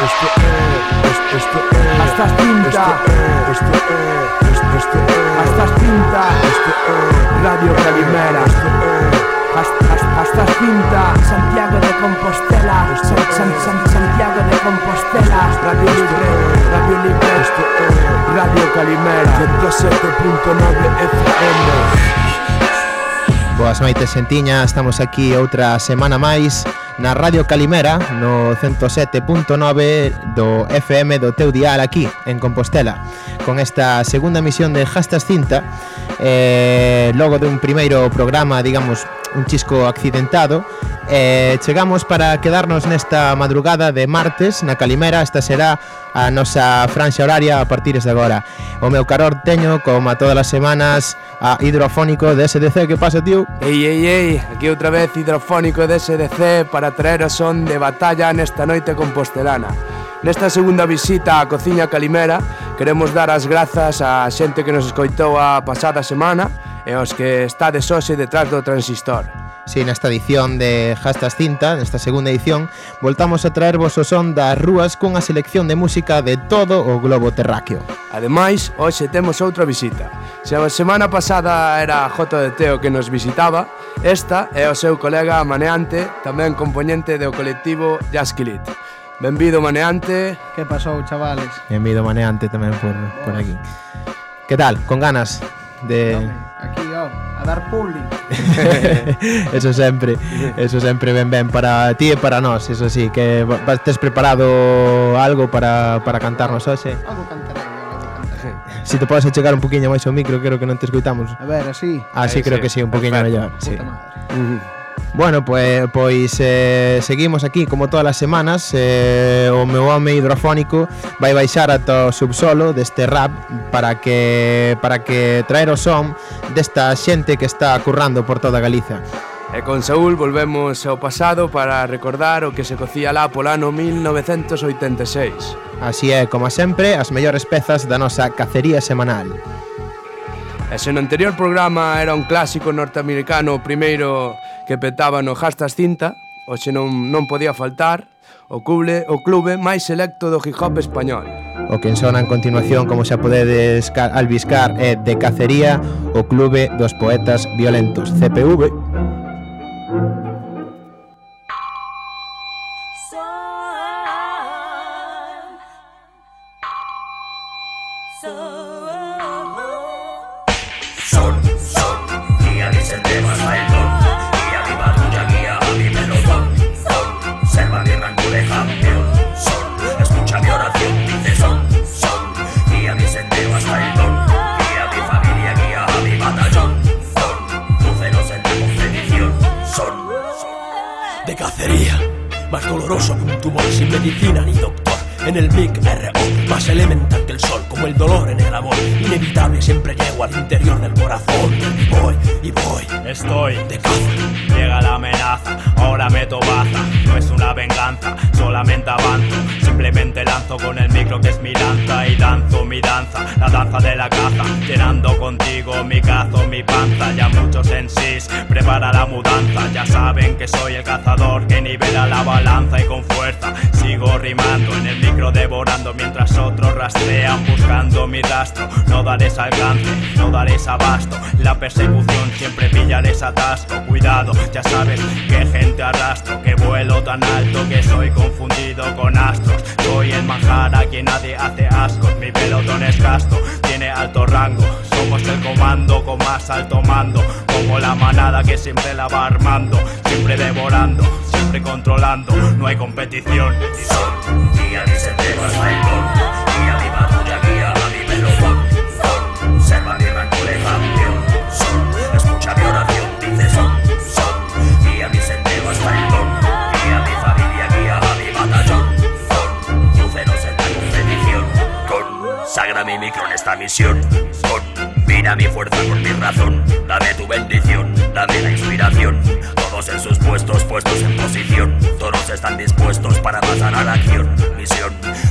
Esto é, esto, esto é Hasta as tinta Isto é, esto isto é Hasta as tinta Isto é Radio Calimera. Esto é Hasta as tinta Santiago de Compostela. San, San, San, Santiago de Compostela. Radio Libre Radio Libre. Esto é Radio Calimera. 107.9 FM Boas noites, xentiña, estamos aquí outra semana máis na Radio Calimera no 107.9 do FM do teu dial aquí en Compostela. Con esta segunda emisión de Hastas Cinta eh, logo de un primeiro programa digamos un chisco accidentado Eh, chegamos para quedarnos nesta madrugada de martes na Calimera, esta será a nosa franxa horaria a partir de agora. O meu caror teño, como a todas as semanas, a Hidrofónico de SDC, que pasa, tío? Ei, ei, ei, aquí outra vez Hidrofónico de SDC para traer o son de batalla nesta noite compostelana. Nesta segunda visita á cociña Calimera, queremos dar as grazas á xente que nos escoitou a pasada semana e aos que está de hoxe detrás do transistor. Si, sí, nesta edición de Hashtag Cinta, nesta segunda edición, voltamos a traervos o son das rúas cunha selección de música de todo o globo terráqueo. Ademais, hoxe temos outra visita. Se a semana pasada era J de Teo que nos visitaba, esta é o seu colega Maneante, tamén componente do colectivo Jaskilit. Benvido Maneante. Que pasou, chavales? Benvido Maneante tamén por, por aquí. Que tal? Con ganas? De... Aquí, a dar publi. eso sempre, eso sempre ben ben para ti e para nós, eso sí, que tes preparado algo para, para cantarnos hoxe. Algo cantarei. Si te podes achegar un poquinho máis ao micro, creo que non te escoitamos. A ver, así. Ah, sí, Ahí creo sí, que sí, un poquinho perfecto. mellor. Sí. Puta madre. Bueno, pois, pois eh, seguimos aquí como todas as semanas eh, O meu home hidrofónico vai baixar ata o subsolo deste rap Para que, para que traer o son desta xente que está currando por toda Galiza E con Saúl volvemos ao pasado para recordar o que se cocía lá polo ano 1986 Así é, como sempre, as mellores pezas da nosa cacería semanal. E se no anterior programa era un clásico norteamericano o primeiro que petaba no Jastas Cinta, hoxe non, non podía faltar, o clube, o clube máis selecto do hip hop español. O que sona en continuación, como xa podedes albiscar, é De Cacería, o clube dos poetas violentos, CPV. Medicina ni doctor. En el mic RO, más elemental que el sol, como el dolor en el amor. Inevitable, siempre llego al interior del corazón. Y voy, y voy, Estoy, de caza. llega la amenaza, ahora meto baza, no es una venganza, solamente avanzo, simplemente lanzo con el micro que es mi lanza y danzo mi danza, la danza de la caza, llenando contigo mi cazo, mi panza, ya muchos en sí, prepara la mudanza, ya saben que soy el cazador que nivela la balanza y con fuerza sigo rimando. En el micro devorando mientras otros rastrean buscando mi rastro, no daréis alcance, no daréis abasto, la persecución siempre pillaréis atasco, cuidado, ya sabes que gente arrastro, que vuelo tan alto que soy confundido con astros, soy el manjar a quien nadie hace ascos, mi pelotón es casto, tiene alto rango, somos el comando con más alto mando, como la manada que siempre la va armando, siempre devorando, siempre controlando, no hay competición. Son, guía Vicente misión. Combina mi fuerza con mi razón Dame tu bendición, dame la inspiración. Todos en sus puestos, puestos en posición. Todos están dispuestos para pasar a la acción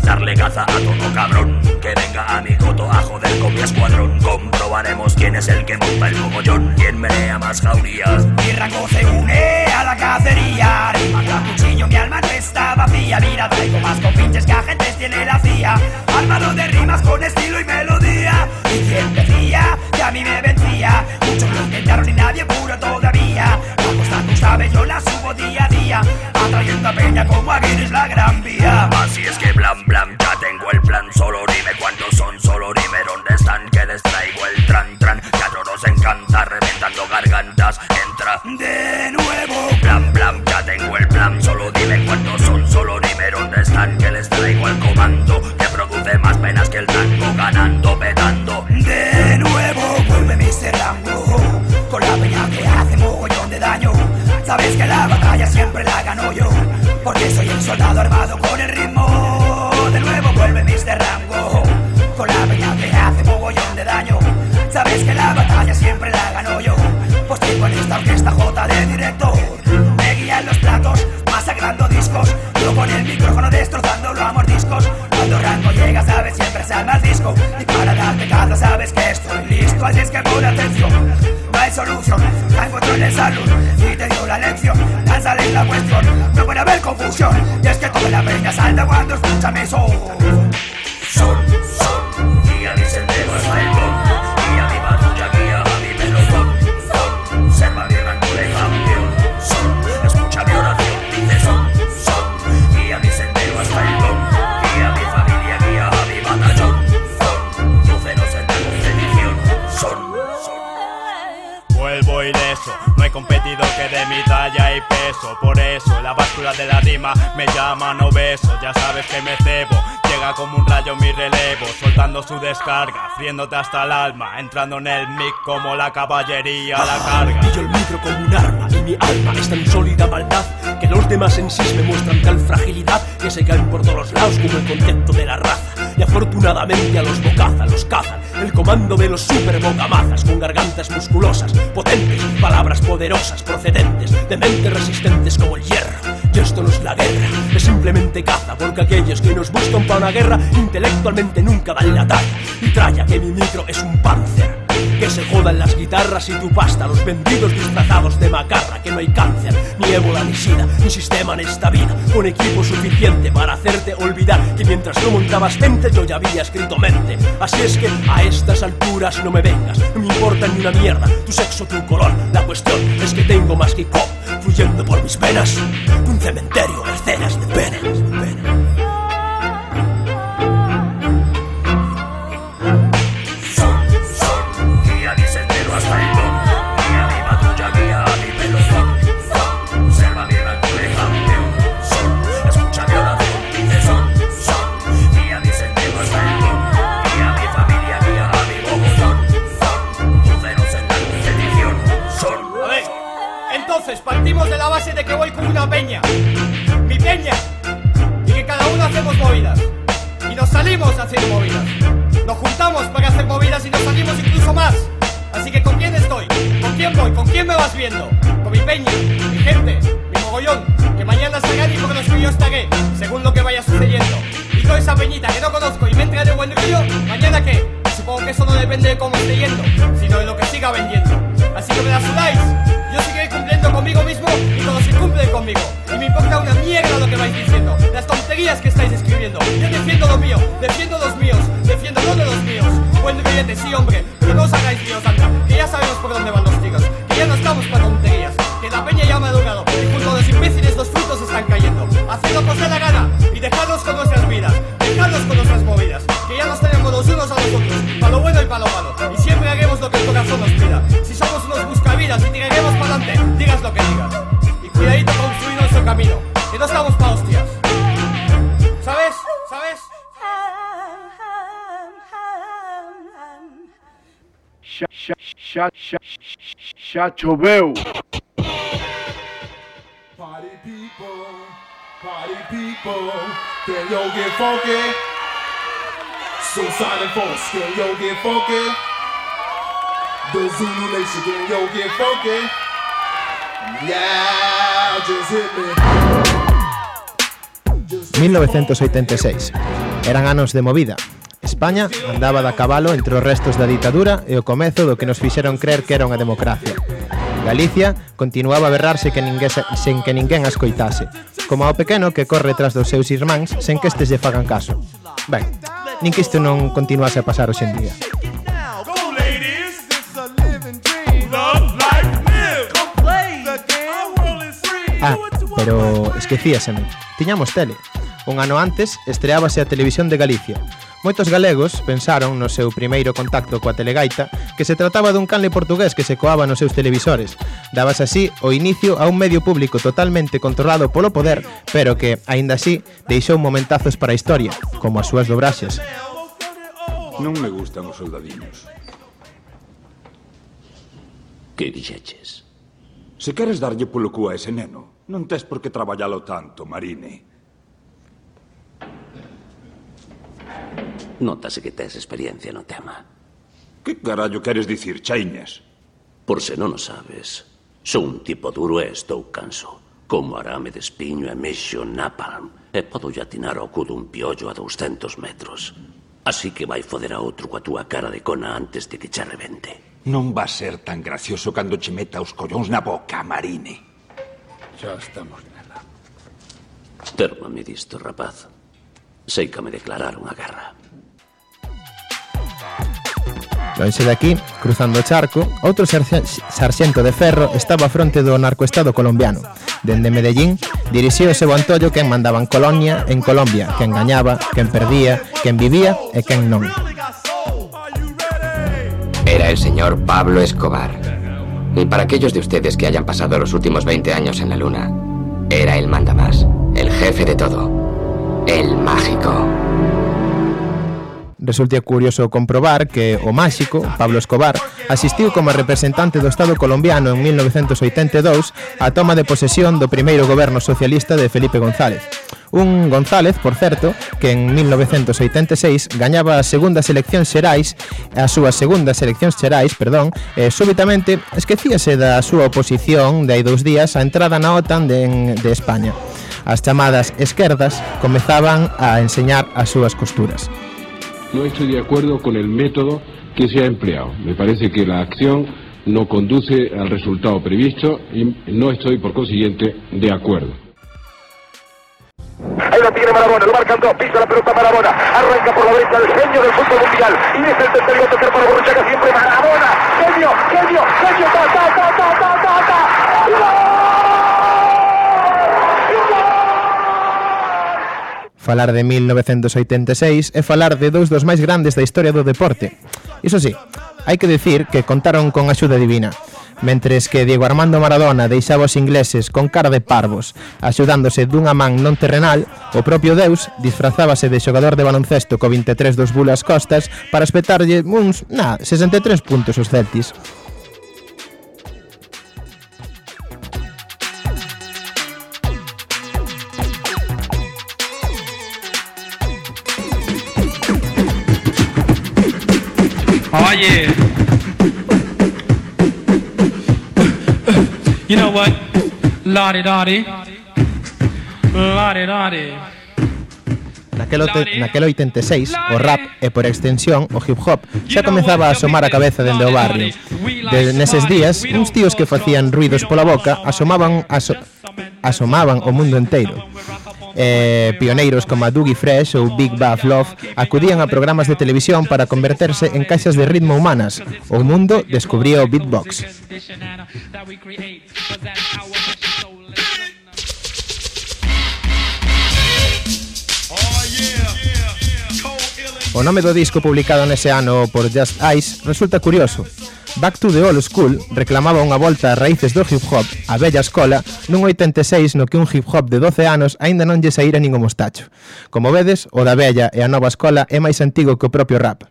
darle caza a todo cabrón. Que venga a mi coto a joder con mi escuadrón. Comprobaremos quién es el que monta el mogollón. Quién menea más jaurías Mi rango se une a la cacería. Rima a cuchillo, mi alma no está vacía. Vida traigo más compinches que agentes tiene la CIA. Armado de rimas con estilo y melodía. Y quien decía que a mí me vencía Muchos lo intentaron y nadie puro todavía. Tú sabes yo la día a día Atrayendo a peña como Guinness la gran vía. Así es que blam blam, ya tengo el plan Solo dime cuántos son, solo dime dónde están Que les traigo el tran tran. Que a todos nos encanta reventando gargantas Entra. De soldado armado con el ritmo. De nuevo vuelve Mr. Rambo. Con la peña que hace mogollón de daño. Sabes que la batalla siempre la gano yo. Pues tengo en esta orquesta J de director. Me guían los platos masacrando discos. Yo con el micrófono destrozándolo a mordiscos Cuando Rango llega sabes siempre se arma el disco. Y para darte caza sabes que estoy listo. Así es que pon atención No hay solución, Rango entró en el salón la No puede haber confusión Y es que toda la peña salta cuando escucha mi Son, no que de mi talla y peso. Por eso la báscula de la rima me llaman obeso Ya sabes que me cebo, llega como un rayo mi relevo. Soltando su descarga, friéndote hasta el alma. Entrando en el mic como la caballería a la carga. Pillo el micro como un arma y mi alma es tan sólida maldad que los demás en sí me muestran tal fragilidad que se caen por todos lados como el concepto de la raza. Y afortunadamente a los bocaza los cazan el comando de los super bocamazas con gargantas musculosas, potentes, palabras poderosas procedentes de mentes resistentes como el hierro. Y esto no es la guerra, es simplemente caza, porque aquellos que nos buscan para una guerra intelectualmente nunca dan la talla. Y traya que mi micro es un panzer. Que se jodan las guitarras y tu pasta, los vendidos disfrazados de macarra, que no hay cáncer, ni ébola, ni sida, ni sistema en esta vida, con equipo suficiente para hacerte olvidar que mientras tú montabas gente yo ya había escrito mente. Así es que a estas alturas no me vengas, no me importa ni una mierda, tu sexo, tu color, la cuestión es que tengo más hip hop fluyendo por mis venas, que un cementerio escenas de penas. Que voy con una peña. Mi peña. Y que cada uno hacemos movidas. Y nos salimos a hacer movidas. Nos juntamos para hacer movidas y nos salimos incluso más. Así que ¿con quién estoy? ¿Con quién voy? ¿Con quién me vas viendo? Con mi peña, mi gente, mi mogollón. Que mañana estarán y por los yo estaré, según lo que vaya sucediendo. Y toda esa peñita que no conozco y me entra de buen rollo, ¿mañana qué? Supongo que eso no depende de cómo esté yendo, sino de lo que siga vendiendo. Así que me la sudáis. Cumpliendo conmigo mismo y todos se cumplen conmigo. Y me importa una mierda lo que vais diciendo, las tonterías que estáis escribiendo. Yo defiendo lo mío, defiendo los míos, defiendo no de los míos. Buen billete, sí hombre, já, já, já, já choveu. Party people, party people, can yo get funky? Suicide folks, can yo get funky? The Zulu Nation, can yo get funky? Yeah, just hit me. 1986. Eran anos de movida. España andaba da cabalo entre os restos da ditadura e o comezo do que nos fixeron creer que era unha democracia. Galicia continuaba a berrarse que ninguén, sen que ninguén a escoitase, como ao pequeno que corre tras dos seus irmáns sen que estes lle fagan caso. Ben, nin que isto non continuase a pasar hoxendía. Ah, pero esquecíaseme. Tiñamos tele. Un ano antes estreábase a Televisión de Galicia, Moitos galegos pensaron no seu primeiro contacto coa telegaita que se trataba dun canle portugués que se coaba nos seus televisores. Dabas así o inicio a un medio público totalmente controlado polo poder, pero que, aínda así, deixou momentazos para a historia, como as súas dobraxes. Non me gustan os soldadiños. Que dixeches? Se queres darlle polo cu a ese neno, non tes por que traballalo tanto, Marine. Notase que tes experiencia no tema. Que carallo queres dicir, Chaines? Por se non o sabes, sou un tipo duro e estou canso. Como arame de espiño e mexo napalm, e podo atinar ao cu dun piollo a 200 metros. Así que vai foder a outro coa túa cara de cona antes de que che revente. Non va a ser tan gracioso cando che meta os collóns na boca, Marine. Xa estamos nela. Térmame disto, rapaz. Sei que me declararon a guerra. Lonxe aquí, cruzando charco, outro sarxe- sarxento de ferro estaba a fronte do narcoestado colombiano. Dende Medellín, dirixía o seu antollo quen mandaba en Colonia, en Colombia, quen gañaba, quen perdía, quen vivía e quen non. Era el señor Pablo Escobar. Y para aquellos de ustedes que hayan pasado los últimos 20 años en la Luna, era el mandamás, el jefe de todo, el mágico. Resulta curioso comprobar que o máxico, Pablo Escobar, asistiu como representante do Estado colombiano en 1982 á toma de posesión do primeiro goberno socialista de Felipe González. Un González, por certo, que en 1986 gañaba as segundas eleccións xerais, as súas segundas eleccións xerais, perdón, e súbitamente esquecíase da súa oposición de hai dous días á entrada na OTAN de, de España. As chamadas esquerdas comezaban a enseñar as súas costuras. No estoy de acuerdo con el método que se ha empleado. Me parece que la acción no conduce al resultado previsto y no estoy, por consiguiente, de acuerdo. Ahí lo tiene Marabona, lo marcan dos, pisa la pelota Marabona, arranca por la derecha el genio del fútbol mundial y es el tercero a tocar para Borruchaga siempre Marabona, genio, genio, genio, ta, ta, ta, ta, ta. Falar de 1986 é falar de dous dos máis grandes da historia do deporte. Iso sí, hai que decir que contaron con axuda divina. Mentres que Diego Armando Maradona deixaba os ingleses con cara de parvos, axudándose dunha man non terrenal, o propio Deus disfrazábase de xogador de baloncesto co 23 dos Bulas Costas para espetarlle uns, na, 63 puntos os Celtis. Oye. You know what? Lottie Dottie. Lottie Dottie. Naquel, naquel 86, o rap e por extensión o hip hop xa comezaba a asomar a cabeza dende o barrio. De, neses días, uns tíos que facían ruidos pola boca asomaban aso, asomaban o mundo enteiro. Eh, pioneiros como Dougie Fresh ou Big Buff Love acudían a programas de televisión para converterse en caixas de ritmo humanas. O mundo descubría o beatbox. O nome do disco publicado nese ano por Just Ice resulta curioso. Back to the Old School reclamaba unha volta ás raíces do hip hop a bella escola nun 86 no que un hip hop de 12 anos aínda non lle saíra nin o mostacho. Como vedes, o da bella e a nova escola é máis antigo que o propio rap.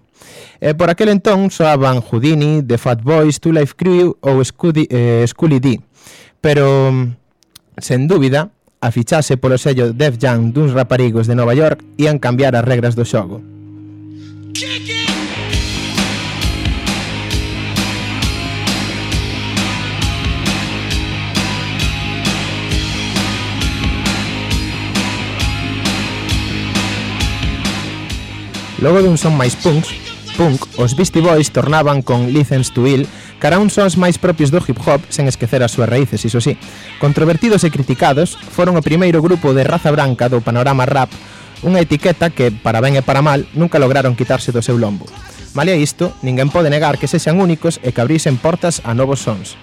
E por aquel entón soaban Houdini, The Fat Boys, Two Life Crew ou eh, Scully, eh, D. Pero, mm, sen dúbida, a fichase polo sello Def Jam duns raparigos de Nova York ían cambiar as regras do xogo. Logo dun son máis punks, punk, os Beastie Boys tornaban con License to Ill cara a uns sons máis propios do hip hop sen esquecer as súas raíces, iso sí. Controvertidos e criticados, foron o primeiro grupo de raza branca do panorama rap unha etiqueta que, para ben e para mal, nunca lograron quitarse do seu lombo. Malia isto, ninguén pode negar que sexan únicos e que abrisen portas a novos sons.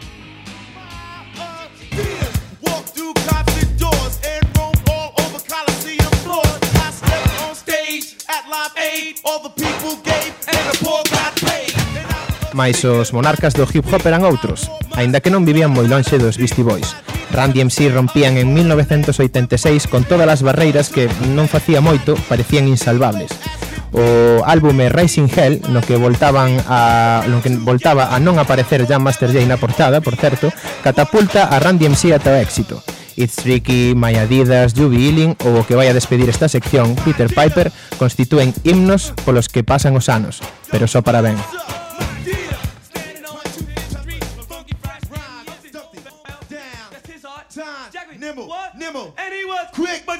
Mais os monarcas do hip hop eran outros, aínda que non vivían moi lonxe dos Beastie Boys. Randy MC rompían en 1986 con todas as barreiras que non facía moito parecían insalvables o álbume Rising Hell no que voltaban a no que voltaba a non aparecer Jan Master Jay na portada, por certo, catapulta a Randy MC ata o éxito. It's Tricky, My Adidas, Juby Ealing ou o que vai a despedir esta sección, Peter Piper, constitúen himnos polos que pasan os anos, pero só para ben. Nimble, and he was quick, but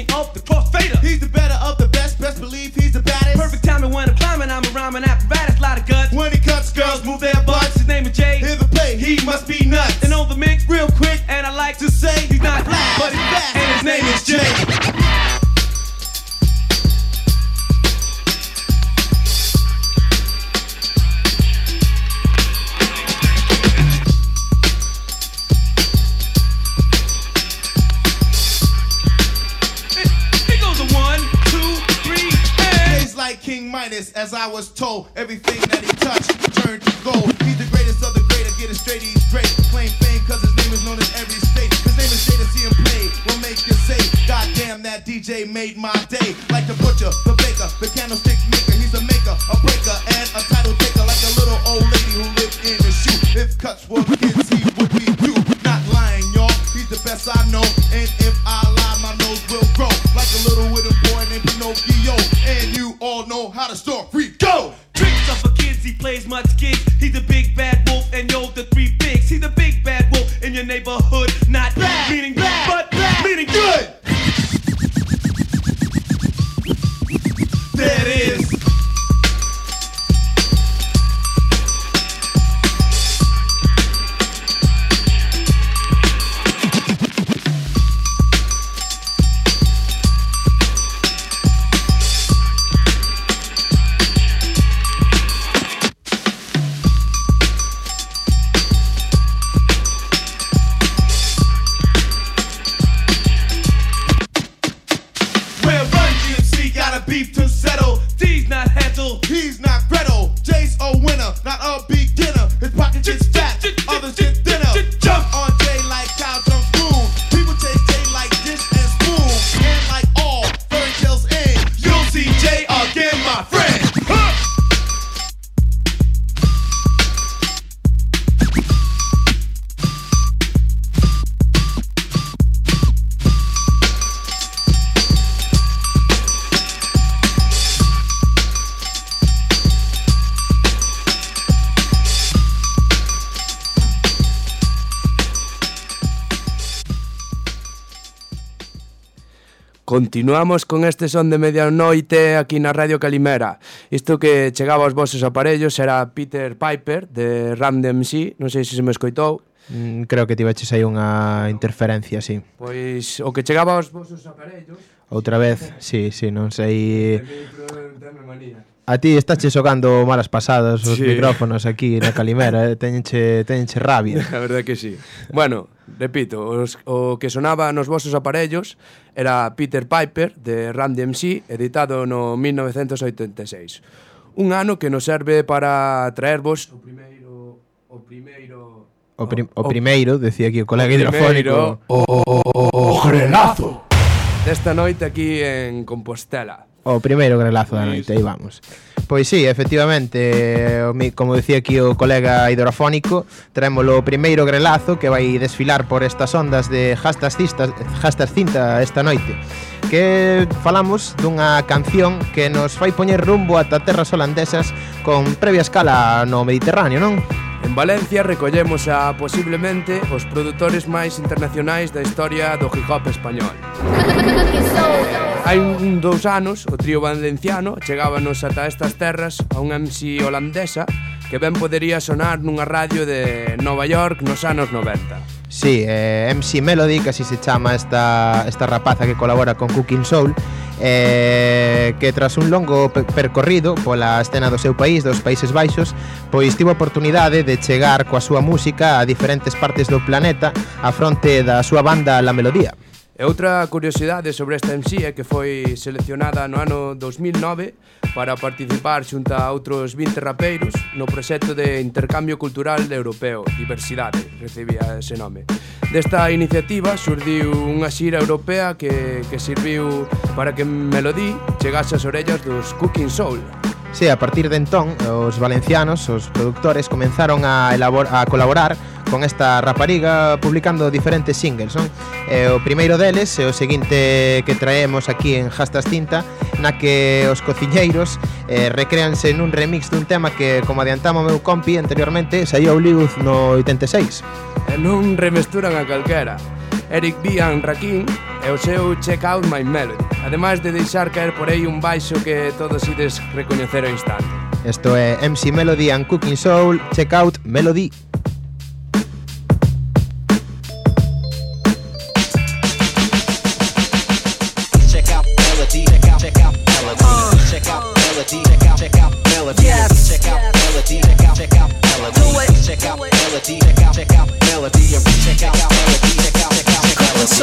Max J, king of the crossfader. He's the better of the best, best believe he's the baddest. Perfect timing when I'm climbing, I'm a rhyming apparatus, lot of guts. When he cuts, girls move their butts. His name is Jay. Hear the play, he must be nuts. And on the mix, real quick, and I like to say he's not black, but he's fast, and his name is Jay. Midas, as I was told, everything that he touched turned to gold. He's the greatest of the great, I get it straight, he's great. Claim fame cause his name is known in every state. His name is to see him play, will make you say, God damn, that DJ made my day. Like the butcher, the baker, the candlestick maker, he's a maker, a breaker, and a title taker, like a little old lady who lived in a shoe. If cuts were kids, he would be you. Not lying, y'all, he's the best I know, and if gotta start Continuamos con este son de medianoite aquí na Radio Calimera. Isto que chegaba aos vosos aparellos era Peter Piper de Random C, non sei se se me escoitou. Mm, creo que tiveches aí unha interferencia, sí. Pois o que chegaba aos vosos aparellos... Outra vez, sí, sí, non sei... A ti estáche xogando malas pasadas os sí. micrófonos aquí na Calimera, eh? teñenche, teñenche rabia. A verdade que sí. Bueno, repito, os, o que sonaba nos vosos aparellos era Peter Piper, de Run DMC, editado no 1986. Un ano que nos serve para traervos o primeiro... O primeiro... O, prim, o, primeiro, decía aquí o colega hidrofónico. O, o, o, o grelazo! Desta noite aquí en Compostela. O primeiro grelazo da noite, aí vamos. Pois sí, efectivamente, eh, como dicía aquí o colega hidrofónico, Traemos o primeiro grelazo que vai desfilar por estas ondas de Jastas Cinta, Jastas Cinta esta noite. Que falamos dunha canción que nos fai poñer rumbo ata terras holandesas con previa escala no Mediterráneo, non? En Valencia recollemos a, posiblemente, os produtores máis internacionais da historia do hip hop español. Hai un dous anos, o trío valenciano chegábanos ata estas terras a unha MC holandesa que ben podería sonar nunha radio de Nova York nos anos 90. Sí, eh, MC Melody, que así se chama esta, esta rapaza que colabora con Cooking Soul eh, que tras un longo percorrido pola escena do seu país, dos Países Baixos pois tivo oportunidade de chegar coa súa música a diferentes partes do planeta a fronte da súa banda La Melodía. E outra curiosidade sobre esta MC é que foi seleccionada no ano 2009 para participar xunta a outros 20 rapeiros no proxecto de intercambio cultural europeo, Diversidade, recibía ese nome. Desta iniciativa surdiu unha xira europea que, que serviu para que Melody chegase ás orellas dos Cooking Soul, Sí, a partir de entón, os valencianos, os productores, comenzaron a, elabor a colaborar con esta rapariga publicando diferentes singles, non? E o primeiro deles é o seguinte que traemos aquí en Jastas Tinta, na que os cociñeiros eh, recréanse nun remix dun tema que, como adiantamos meu compi anteriormente, saía o Liguz no 86. E non remesturan a calquera. Eric B. and Rakim e o seu Check Out My Melody, ademais de deixar caer por aí un baixo que todos ides recoñecer ao instante. Isto é MC Melody and Cooking Soul, Check Out Melody check out melody. Check out melody. Check out melody. Yes. Check out melody, check out, check out melody, check out melody, check out, check out melody, check out melody, check out, check out melody,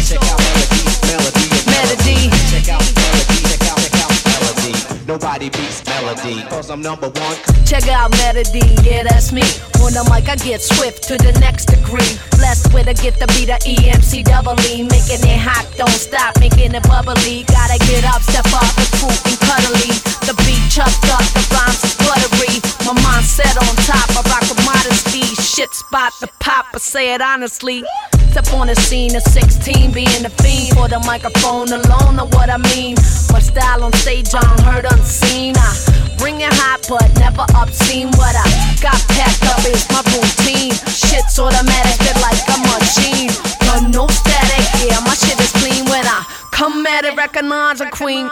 check out melody, melody, Melody. check out melody, check out, check out melody. Nobody beats melody, cause I'm number one. Check out Melody, yeah, that's me. On the mic, I get swift to the next degree. Blessed with a gift to be the EMC double E. Making it hot, don't stop, making it bubbly. Gotta get up, step up, the fruit and cuddly. The beat chucked up, the rhymes is buttery. My mind set on top, I rock with modesty. Shit spot the pop, I say it honestly. Step on the scene at 16, being the fiend for the microphone alone, know what I mean. My style on stage, unheard, unseen. I bring it hot, but never obscene. What I got packed up is my routine. Shit's automatic, feel like a machine. Got no static, yeah, my shit is clean. When I come at it, recognize a queen.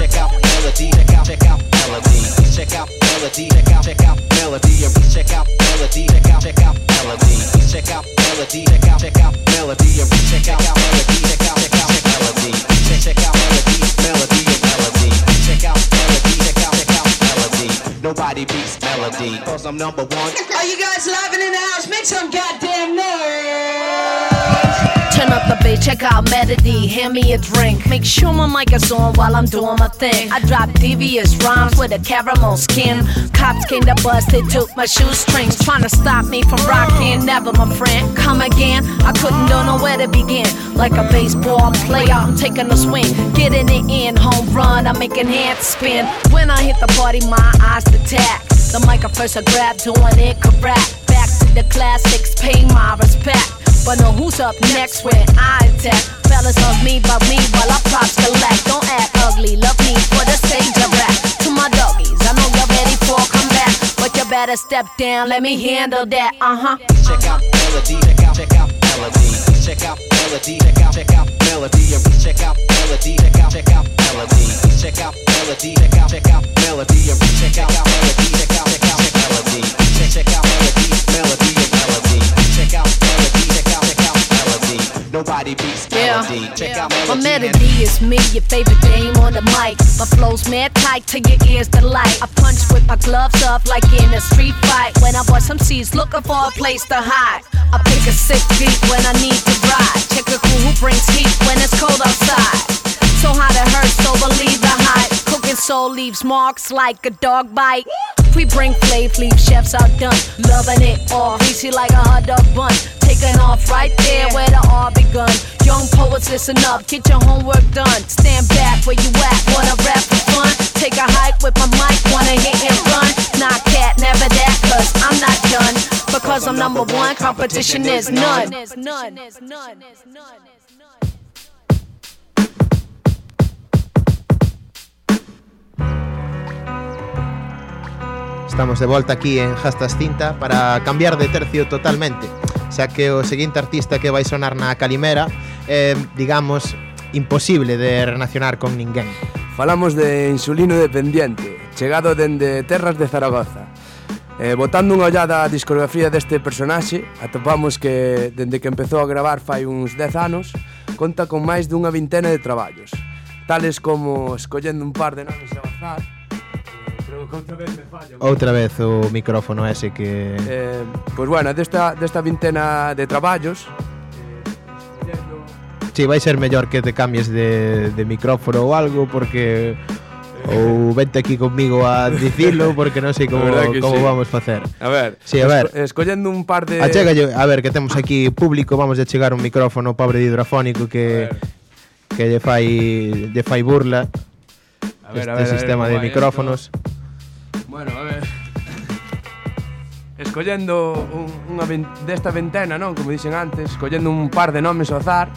Check out melody, check out, check out melody, check out melody, check out, check out melody, check out melody, check out, check out melody, check out melody, check out, check out melody, check out melody, check out, check out melody, check out melody, melody, melody, check out melody, check out, check out melody. Nobody beats melody, cause I'm number one. Are you guys live in the house? Make some goddamn noise! Check out Melody, hand me a drink. Make sure my mic is on while I'm doing my thing. I drop devious rhymes with a caramel skin. Cops came to bust, they took my shoestrings. Trying to stop me from rocking, never my friend. Come again, I couldn't know where to begin. Like a baseball player, I'm taking a swing. Getting it in, home run, I'm making hands spin. When I hit the party, my eyes attack. The mic at first I grab, doing it correct. Back to the classics, pay my respect. But know who's up next when I attack. Fellas love me, but me while I props collect. Don't act ugly, love me for the stage of rap. To my doggies, I know you're ready for a comeback. But you better step down, let me handle that, uh huh. Check out melody, check out, check out melody, check out melody, check out, check out melody, check out melody, check out, check out melody, check out melody, check out, check out melody, check out melody, check out, check out melody, check out melody, melody, Nobody beats melody. Check out My melody. melody is me, your favorite dame on the mic. My flow's mad tight to your ears delight. I punch with my gloves up like in a street fight. When I bust some C's looking for a place to hide. I pick a sick beat when I need to ride. Check a crew who brings heat when it's cold outside. So hot it hurts, so believe the hype. Cooking soul leaves marks like a dog bite. We bring flav, leave chefs outdone. Loving it all, greasy like a hot dog bun. Taking off right there where the all begun. Young poets, listen up, get your homework done. Stand back where you at, wanna rap for fun. Take a hike with my mic, wanna hit and run. Not cat, never that, cause I'm not done. Because I'm number one, competition is none. Estamos de volta aquí en Jastas Cinta para cambiar de tercio totalmente Xa que o seguinte artista que vai sonar na Calimera eh, Digamos, imposible de relacionar con ninguén. Falamos de Insulino Dependiente Chegado dende Terras de Zaragoza. Eh, botando unha ollada á discografía deste personaxe, atopamos que, dende que empezou a gravar fai uns 10 anos, conta con máis dunha vintena de traballos, tales como escollendo un par de nomes de bazar, outra vez me falla. Outra vez o micrófono ese que... Eh, pois pues bueno, desta, desta vintena de traballos... Si, sí, vai ser mellor que te cambies de, de micrófono ou algo porque eh. ou vente aquí comigo a dicilo porque non sei como como sí. vamos facer. A ver. Sí, a ver. Escollendo un par de Achégalle, a ver, que temos aquí público, vamos a chegar un micrófono pobre de hidrofónico que que lle fai lle fai burla. A ver, este a ver, sistema a ver, de eh, micrófonos. Esto. Bueno, a ver Escollendo un, unha desta ventena, non? Como dixen antes Escollendo un par de nomes ao azar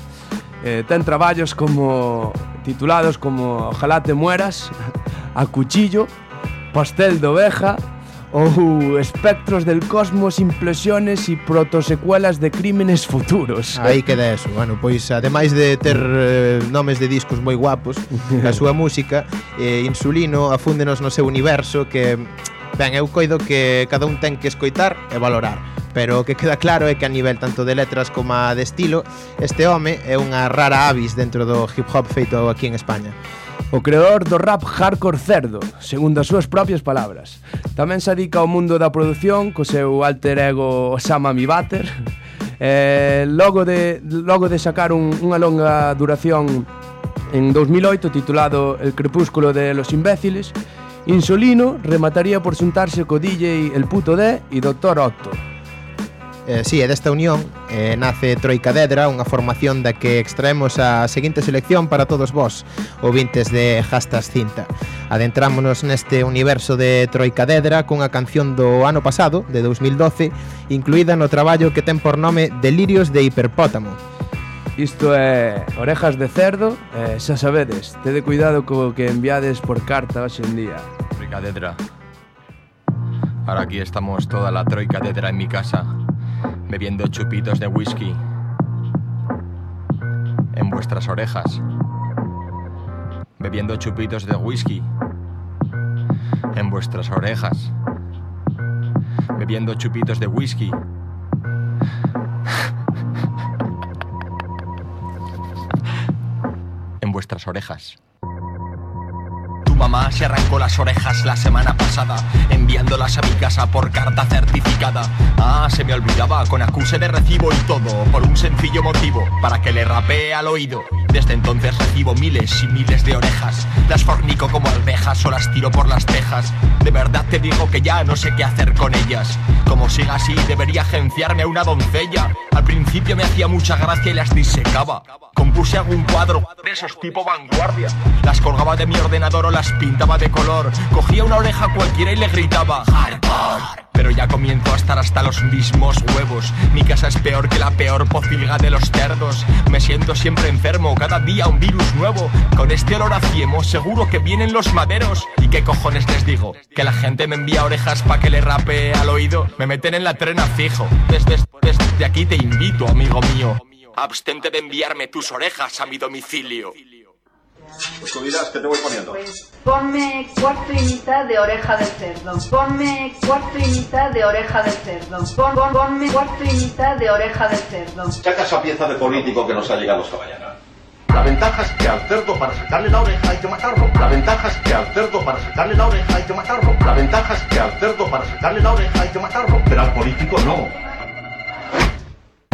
eh, Ten traballos como titulados como Ojalá te mueras A cuchillo Pastel de oveja ou espectros del cosmos, implosiones e protosecuelas de crímenes futuros. Aí queda eso. Bueno, pois ademais de ter eh, nomes de discos moi guapos, a súa música, eh, Insulino afúndenos no seu universo que Ben, eu coido que cada un ten que escoitar e valorar Pero o que queda claro é que a nivel tanto de letras como de estilo Este home é unha rara avis dentro do hip hop feito aquí en España o creador do rap hardcore cerdo, segundo as súas propias palabras. Tamén se adica ao mundo da produción co seu alter ego Osama Mi Butter. Eh, logo, de, logo de sacar un, unha longa duración en 2008 titulado El crepúsculo de los imbéciles, Insolino remataría por xuntarse co DJ El Puto D e Dr. Otto, Eh, si, sí, é desta unión eh, nace Troicadedra, unha formación da que extraemos a seguinte selección para todos vós, ouvintes de Jastas Cinta. Adentrámonos neste universo de Troicadedra cunha canción do ano pasado, de 2012, incluída no traballo que ten por nome Delirios de Hiperpótamo. Isto é Orejas de Cerdo, eh, xa sabedes, tede cuidado co que enviades por carta hoxe en día. Troicadedra. Ahora aquí estamos toda la troicadedra en mi casa. Bebiendo chupitos de whisky. En vuestras orejas. Bebiendo chupitos de whisky. En vuestras orejas. Bebiendo chupitos de whisky. En vuestras orejas. Mamá se arrancó las orejas la semana pasada, enviándolas a mi casa por carta certificada. Ah, se me olvidaba, con acuse de recibo y todo, por un sencillo motivo, para que le rapee al oído. Desde entonces recibo miles y miles de orejas, las fornico como almejas o las tiro por las tejas. De verdad te digo que ya no sé qué hacer con ellas. Como siga así, debería agenciarme a una doncella. Al principio me hacía mucha gracia y las disecaba. Compuse algún cuadro de esos tipo vanguardia. Las colgaba de mi ordenador o las pintaba de color. Cogía una oreja cualquiera y le gritaba hardcore. Pero ya comienzo a estar hasta los mismos huevos. Mi casa es peor que la peor pocilga de los cerdos. Me siento siempre enfermo, cada día un virus nuevo. Con este olor a ciemo, seguro que vienen los maderos. ¿Y qué cojones les digo? Que la gente me envía orejas pa' que le rapee al oído. Me meten en la trena fijo. Desde, desde aquí te invito, amigo mío. Abstente de enviarme tus orejas a mi domicilio. Pues tú dirás que te voy poniendo. Ponme cuarto y mitad de oreja de cerdo. Ponme cuarto y mitad de oreja de cerdo. Pon, pon- ponme cuarto y mitad de oreja de cerdo. Saca esa pieza de político que nos ha llegado esta mañana. La ventaja es que al cerdo para sacarle la oreja hay que matarlo. La ventaja es que al cerdo para sacarle la oreja hay que matarlo. La ventaja es que al cerdo para sacarle la oreja hay que matarlo. Pero al político no.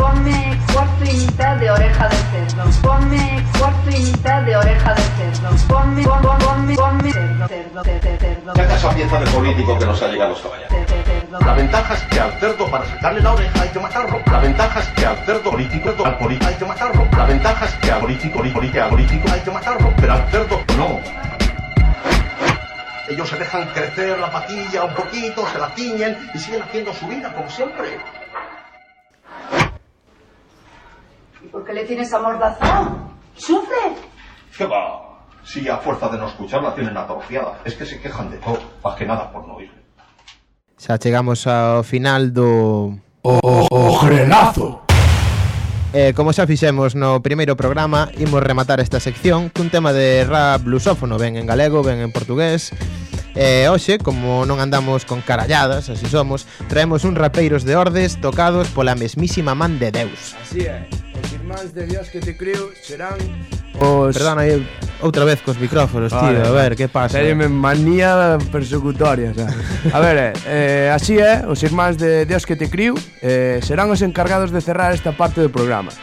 Ponme cuarto y mitad de oreja de cerdo. Ponme cuarto y mitad de oreja de cerdo. Ponme, pon, pon- ponme, ponme cerdo, cerdo, cerdo, cerdo. Saca esa pieza de político que nos ha llegado esta mañana. La ventaja es que al cerdo para sacarle la oreja hay que matarlo. La ventaja es que al cerdo político al político hay que matarlo. La ventaja es que al político, político, al político hay que matarlo. Pero al cerdo no. Ellos se dejan crecer la patilla un poquito, se la tiñen y siguen haciendo su vida como siempre. ¿Y por qué le tienes amordazado? ¡Sufre! ¿Qué va? Si a fuerza de no escucharla tienen atrofiada. Es que se quejan de todo, más que nada por no oírle. Xa chegamos ao final do... O, o, o grenazo! Eh, como xa fixemos no primeiro programa, imos rematar esta sección cun tema de rap lusófono, ben en galego, ben en portugués, E hoxe, como non andamos con caralladas, así somos, traemos un rapeiros de ordes tocados pola mesmísima man de Deus. Así é, os irmáns de Dios que te creo serán os... Perdona, aí, outra vez cos micrófonos, tío, vale, a ver, que pasa? Téreme manía persecutoria, xa. a ver, eh, eh, así é, os irmáns de Dios que te criu eh, serán os encargados de cerrar esta parte do programa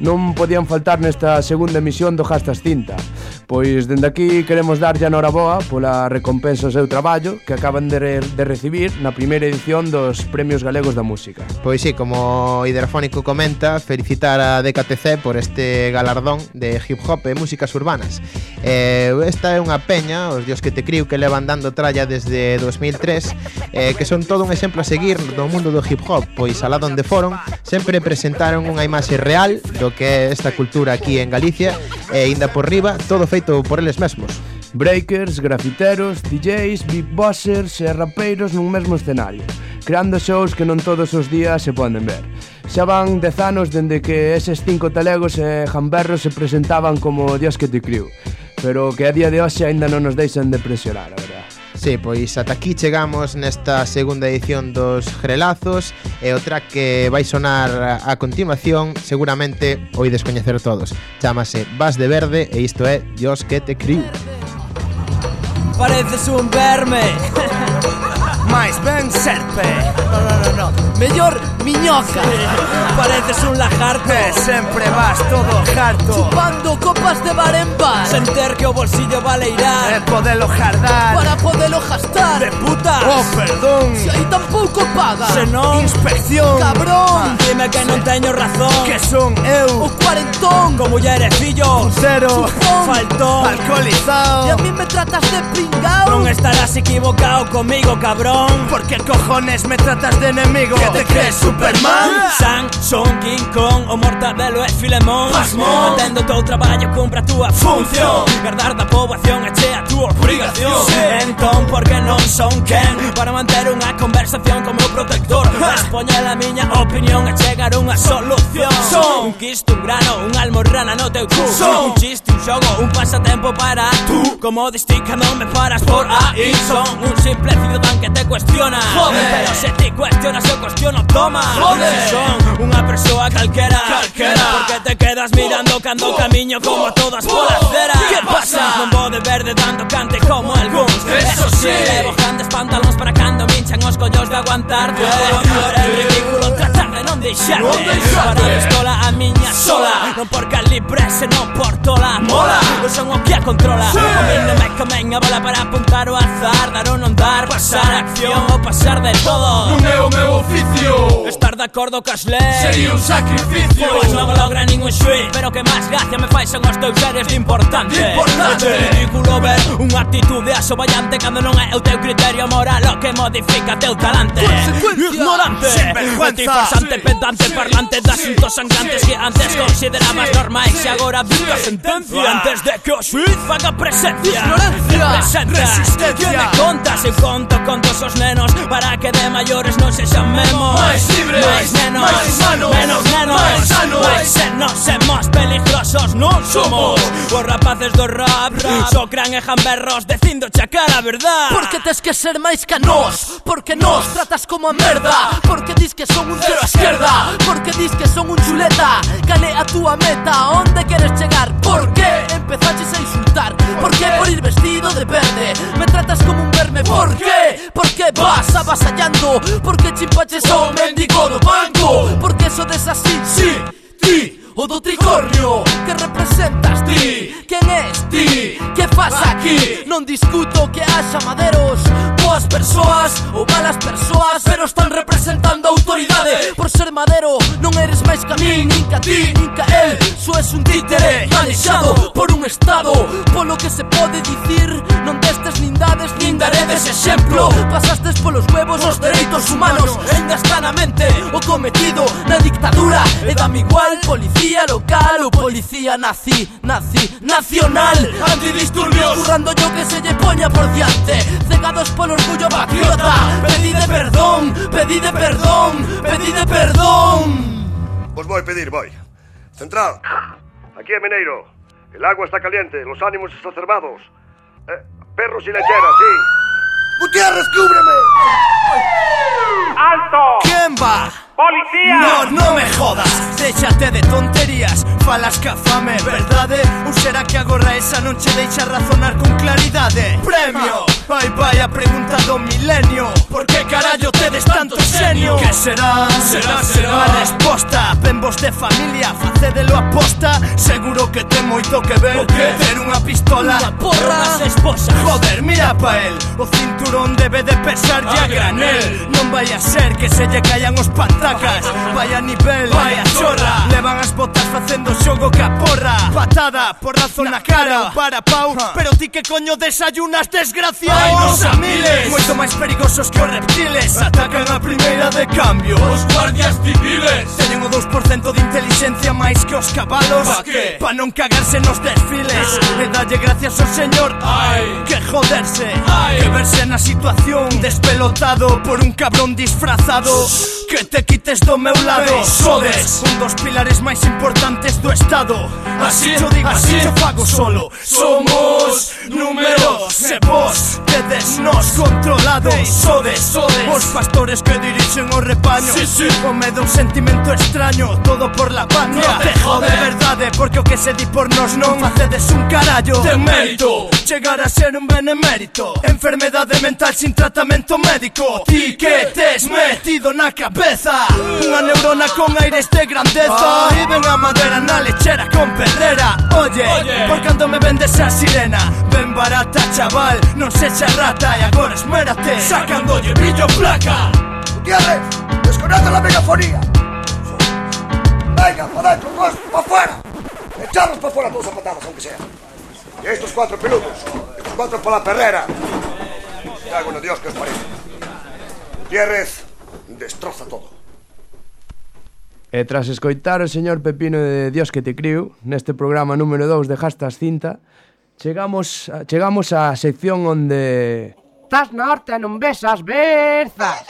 non podían faltar nesta segunda emisión do Jastas Cinta. Pois dende aquí queremos darlle a Noraboa pola recompensa ao seu traballo que acaban de, re de recibir na primeira edición dos Premios Galegos da Música. Pois sí, como Hidrofónico comenta, felicitar a DKTC por este galardón de hip hop e músicas urbanas. Eh, esta é unha peña, os dios que te criu que levan dando tralla desde 2003, eh, que son todo un exemplo a seguir no mundo do hip hop, pois alá donde foron, sempre presentaron unha imaxe real do que é esta cultura aquí en Galicia e ainda por riba todo feito por eles mesmos. Breakers, grafiteros, DJs, beatboxers e rapeiros nun mesmo escenario, creando shows que non todos os días se poden ver. Xa van dez anos dende que eses cinco talegos e jamberros se presentaban como Dios que te criu, pero que a día de hoxe aínda non nos deixan de presionar, a verdade. Sí, pois ata aquí chegamos nesta segunda edición dos Grelazos E o track que vai sonar a continuación seguramente oi descoñecer todos. Chámase Vas de Verde e isto é Dios que te criu Pareces un verme. máis ben serpe. No, no, no, no. Mellor miñoca. Pareces un lajarto eh, sempre vas todo harto. Chupando copas de bar en bar. Sen ter que o bolsillo valeirar E podelo jardar. Para podelo gastar. De putas. Oh, perdón. Se aí tampouco paga. Se non. Inspección. Cabrón. Ah, Dime que non teño razón. Que son eu. O cuarentón. Con muller e fillo. Cero. Sufón Faltón Alcoholizado. E a mí me tratas de pringao. Non estarás equivocado comigo, cabrón. Japón ¿Por qué cojones me tratas de enemigo? ¿Qué te crees, Superman? Samson, King Kong o Mortadelo e Filemón. Pasmón Atendo teu traballo, cumpra a túa función. Guardar da poboación e che a túa obrigación Entón, por que non son quen? Para manter unha conversación como protector. Mas a miña opinión e chegar unha solución. Son. Un quisto, un grano, un almorrana no teu cu Son. Un chiste, un xogo, un pasatempo para tú. Como distica non me paras por aí Son un simple cidadán que te cuestionas Joder. Pero se ti cuestionas eu cuestiono toma. Joder. Son unha persoa calquera, calquera Porque te quedas mirando cando oh. camiño como a todas pola oh. acera? Que pasa? Non vou de verde dando cante como algúns Eso sí. Levo grandes pantalóns para cando minchan os collos de aguantar. Yo, non deixarte Non deixarte Para a pistola a miña sola. Non por calibre senón por tola Mola. Eu son o que a controla. Sí. O non me comen a bola para apuntar o azar. Dar ou non dar, pasar a acción ou pasar de todo. Non é o meu oficio. Estar de acordo cas leis Sería un sacrificio. Pois non logra ningún xuiz Pero que máis gracia me fai son os teus seres de importante. De Importante. É ridículo ver unha actitude asoballante Cando non é o teu criterio moral o que modifica teu talante. Consecuencia. Ignorante. Sin vergüenza. Antifarsante pedante parlante de asuntos sangrantes que antes considerabas normal y agora dicta sentencia. Antes de que o suiz faga presencia. Ignorancia resistencia. Tiene contas e conto contos os nenos para que de maiores non se chamemos máis libres. Máis nenos. Máis humanos menos nenos. Máis sanos. Máis senos. E máis peligrosos non somos os rapaces do rap, rap. socran e jamberros decindo chacar a verdad. Porque tes que ser máis que nós porque nos tratas como a merda porque dis que son un cero a esquerda verdad Porque dis que son un chuleta. Cale a túa meta, onde queres chegar? Por que empezaches a insultar. Por que por ir vestido de verde. Me tratas como un verme. Por que, por que vas avasallando? Por que chimpaches o mendigo do banco Por que des así, sí, ti sí o do tricornio Que representas ti, quen es ti, que fas aquí? Non discuto que haxa maderos, boas persoas ou malas persoas Pero están representando a autoridade. Por ser madero non eres máis que a min, nin que a ti, nin que a el. Só es un títere manexado por un estado. Polo que se pode dicir non destes nin dades nin daredes exemplo. Pasastes polos huevos os dereitos humanos Ainda está na mente. O cometido na dictadura E dame igual policía. Local ou policía nazi, nazi, nacional Antidisturbios Currando yo que se poña por diante Cegados polo orgullo patriota Pedide perdón, pedide perdón, pedide perdón Pues voy a pedir, voy. Central. Aquí en Mineiro. El agua está caliente, los ánimos exacerbados. Eh, perros y lecheras, sí. policía No, no me jodas, déxate de tonterías. Falas que afame, fame, verdade? Ou será que agora esa non che deixa razonar con claridade? Premio, vai vai a pregunta do milenio. Por que carallo tedes tanto senio? Que será, será, será? A resposta, Ven vos de familia Facédelo a posta, seguro que ten moito que ver que? Ter unha pistola, unha porra, as esposas. Joder, mira pa el, o cinturón debe de pesar ya granel. Non vai a ser que se lle caian os pantacas chorras Vaya nivel, vaya chorra. Levan as botas facendo xogo ca porra Patada, porrazo na cara, para pau Pero ti que coño desayunas desgraciados. Ai nos a miles, moito máis perigosos que os reptiles. Atacan a primeira de cambio. Os guardias civiles. Teñen o 2% de inteligencia máis que os cabalos. Pa que? Pa non cagarse nos desfiles. Ah. E dalle gracias ao señor. Ai Que joderse. Ai Que verse na situación. Despelotado por un cabrón disfrazado. Que te quites estés do meu lado. Sodes un dos pilares máis importantes do Estado. Así yo digo, así yo fago solo. Somos números. Se vos tedes nos controlados. Sodes, sodes Os pastores que dirixen o repaño sí, sí. O medo un sentimento extraño. Todo por la patria. No te jode. Verdade porque o que se di por nos non facedes un carallo. De mérito. Chegar a ser un benemérito. Enfermedade mental sin tratamento médico. Ti que tes metido na cabeza. Unha neurona con aires de grandeza E ven a madera na lechera con perrera Oye, Oye. por cando me vendes a sirena Ben barata, chaval, non sexa rata E agora esmérate Sacándolle brillo placa Gutiérrez, desconecta la megafonía. Venga, para adentro, todos, para afuera. Echarlos para afuera todos a patadas, aunque sea. Y estos cuatro peludos, estos cuatro por la perrera. Cago en Dios, ¿qué os parece? Gutiérrez, destroza todo. E tras escoitar o señor Pepino de Dios que te criu, neste programa número 2 de Jastas Cinta, chegamos, a, chegamos á sección onde... Estás norte non besas berzas!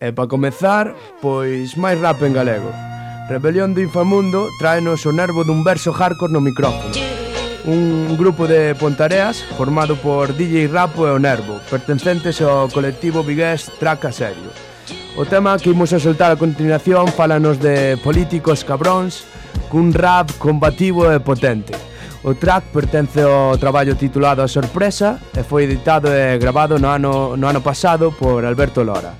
E para comezar, pois máis rap en galego. Rebelión do Infamundo traenos o nervo dun verso hardcore no micrófono. Un grupo de pontareas formado por DJ Rapo e o Nervo, pertencentes ao colectivo vigués Traca Serio. O tema que imos a soltar a continuación falanos de políticos cabróns cun rap combativo e potente. O track pertence ao traballo titulado A Sorpresa e foi editado e grabado no ano, no ano pasado por Alberto Lora.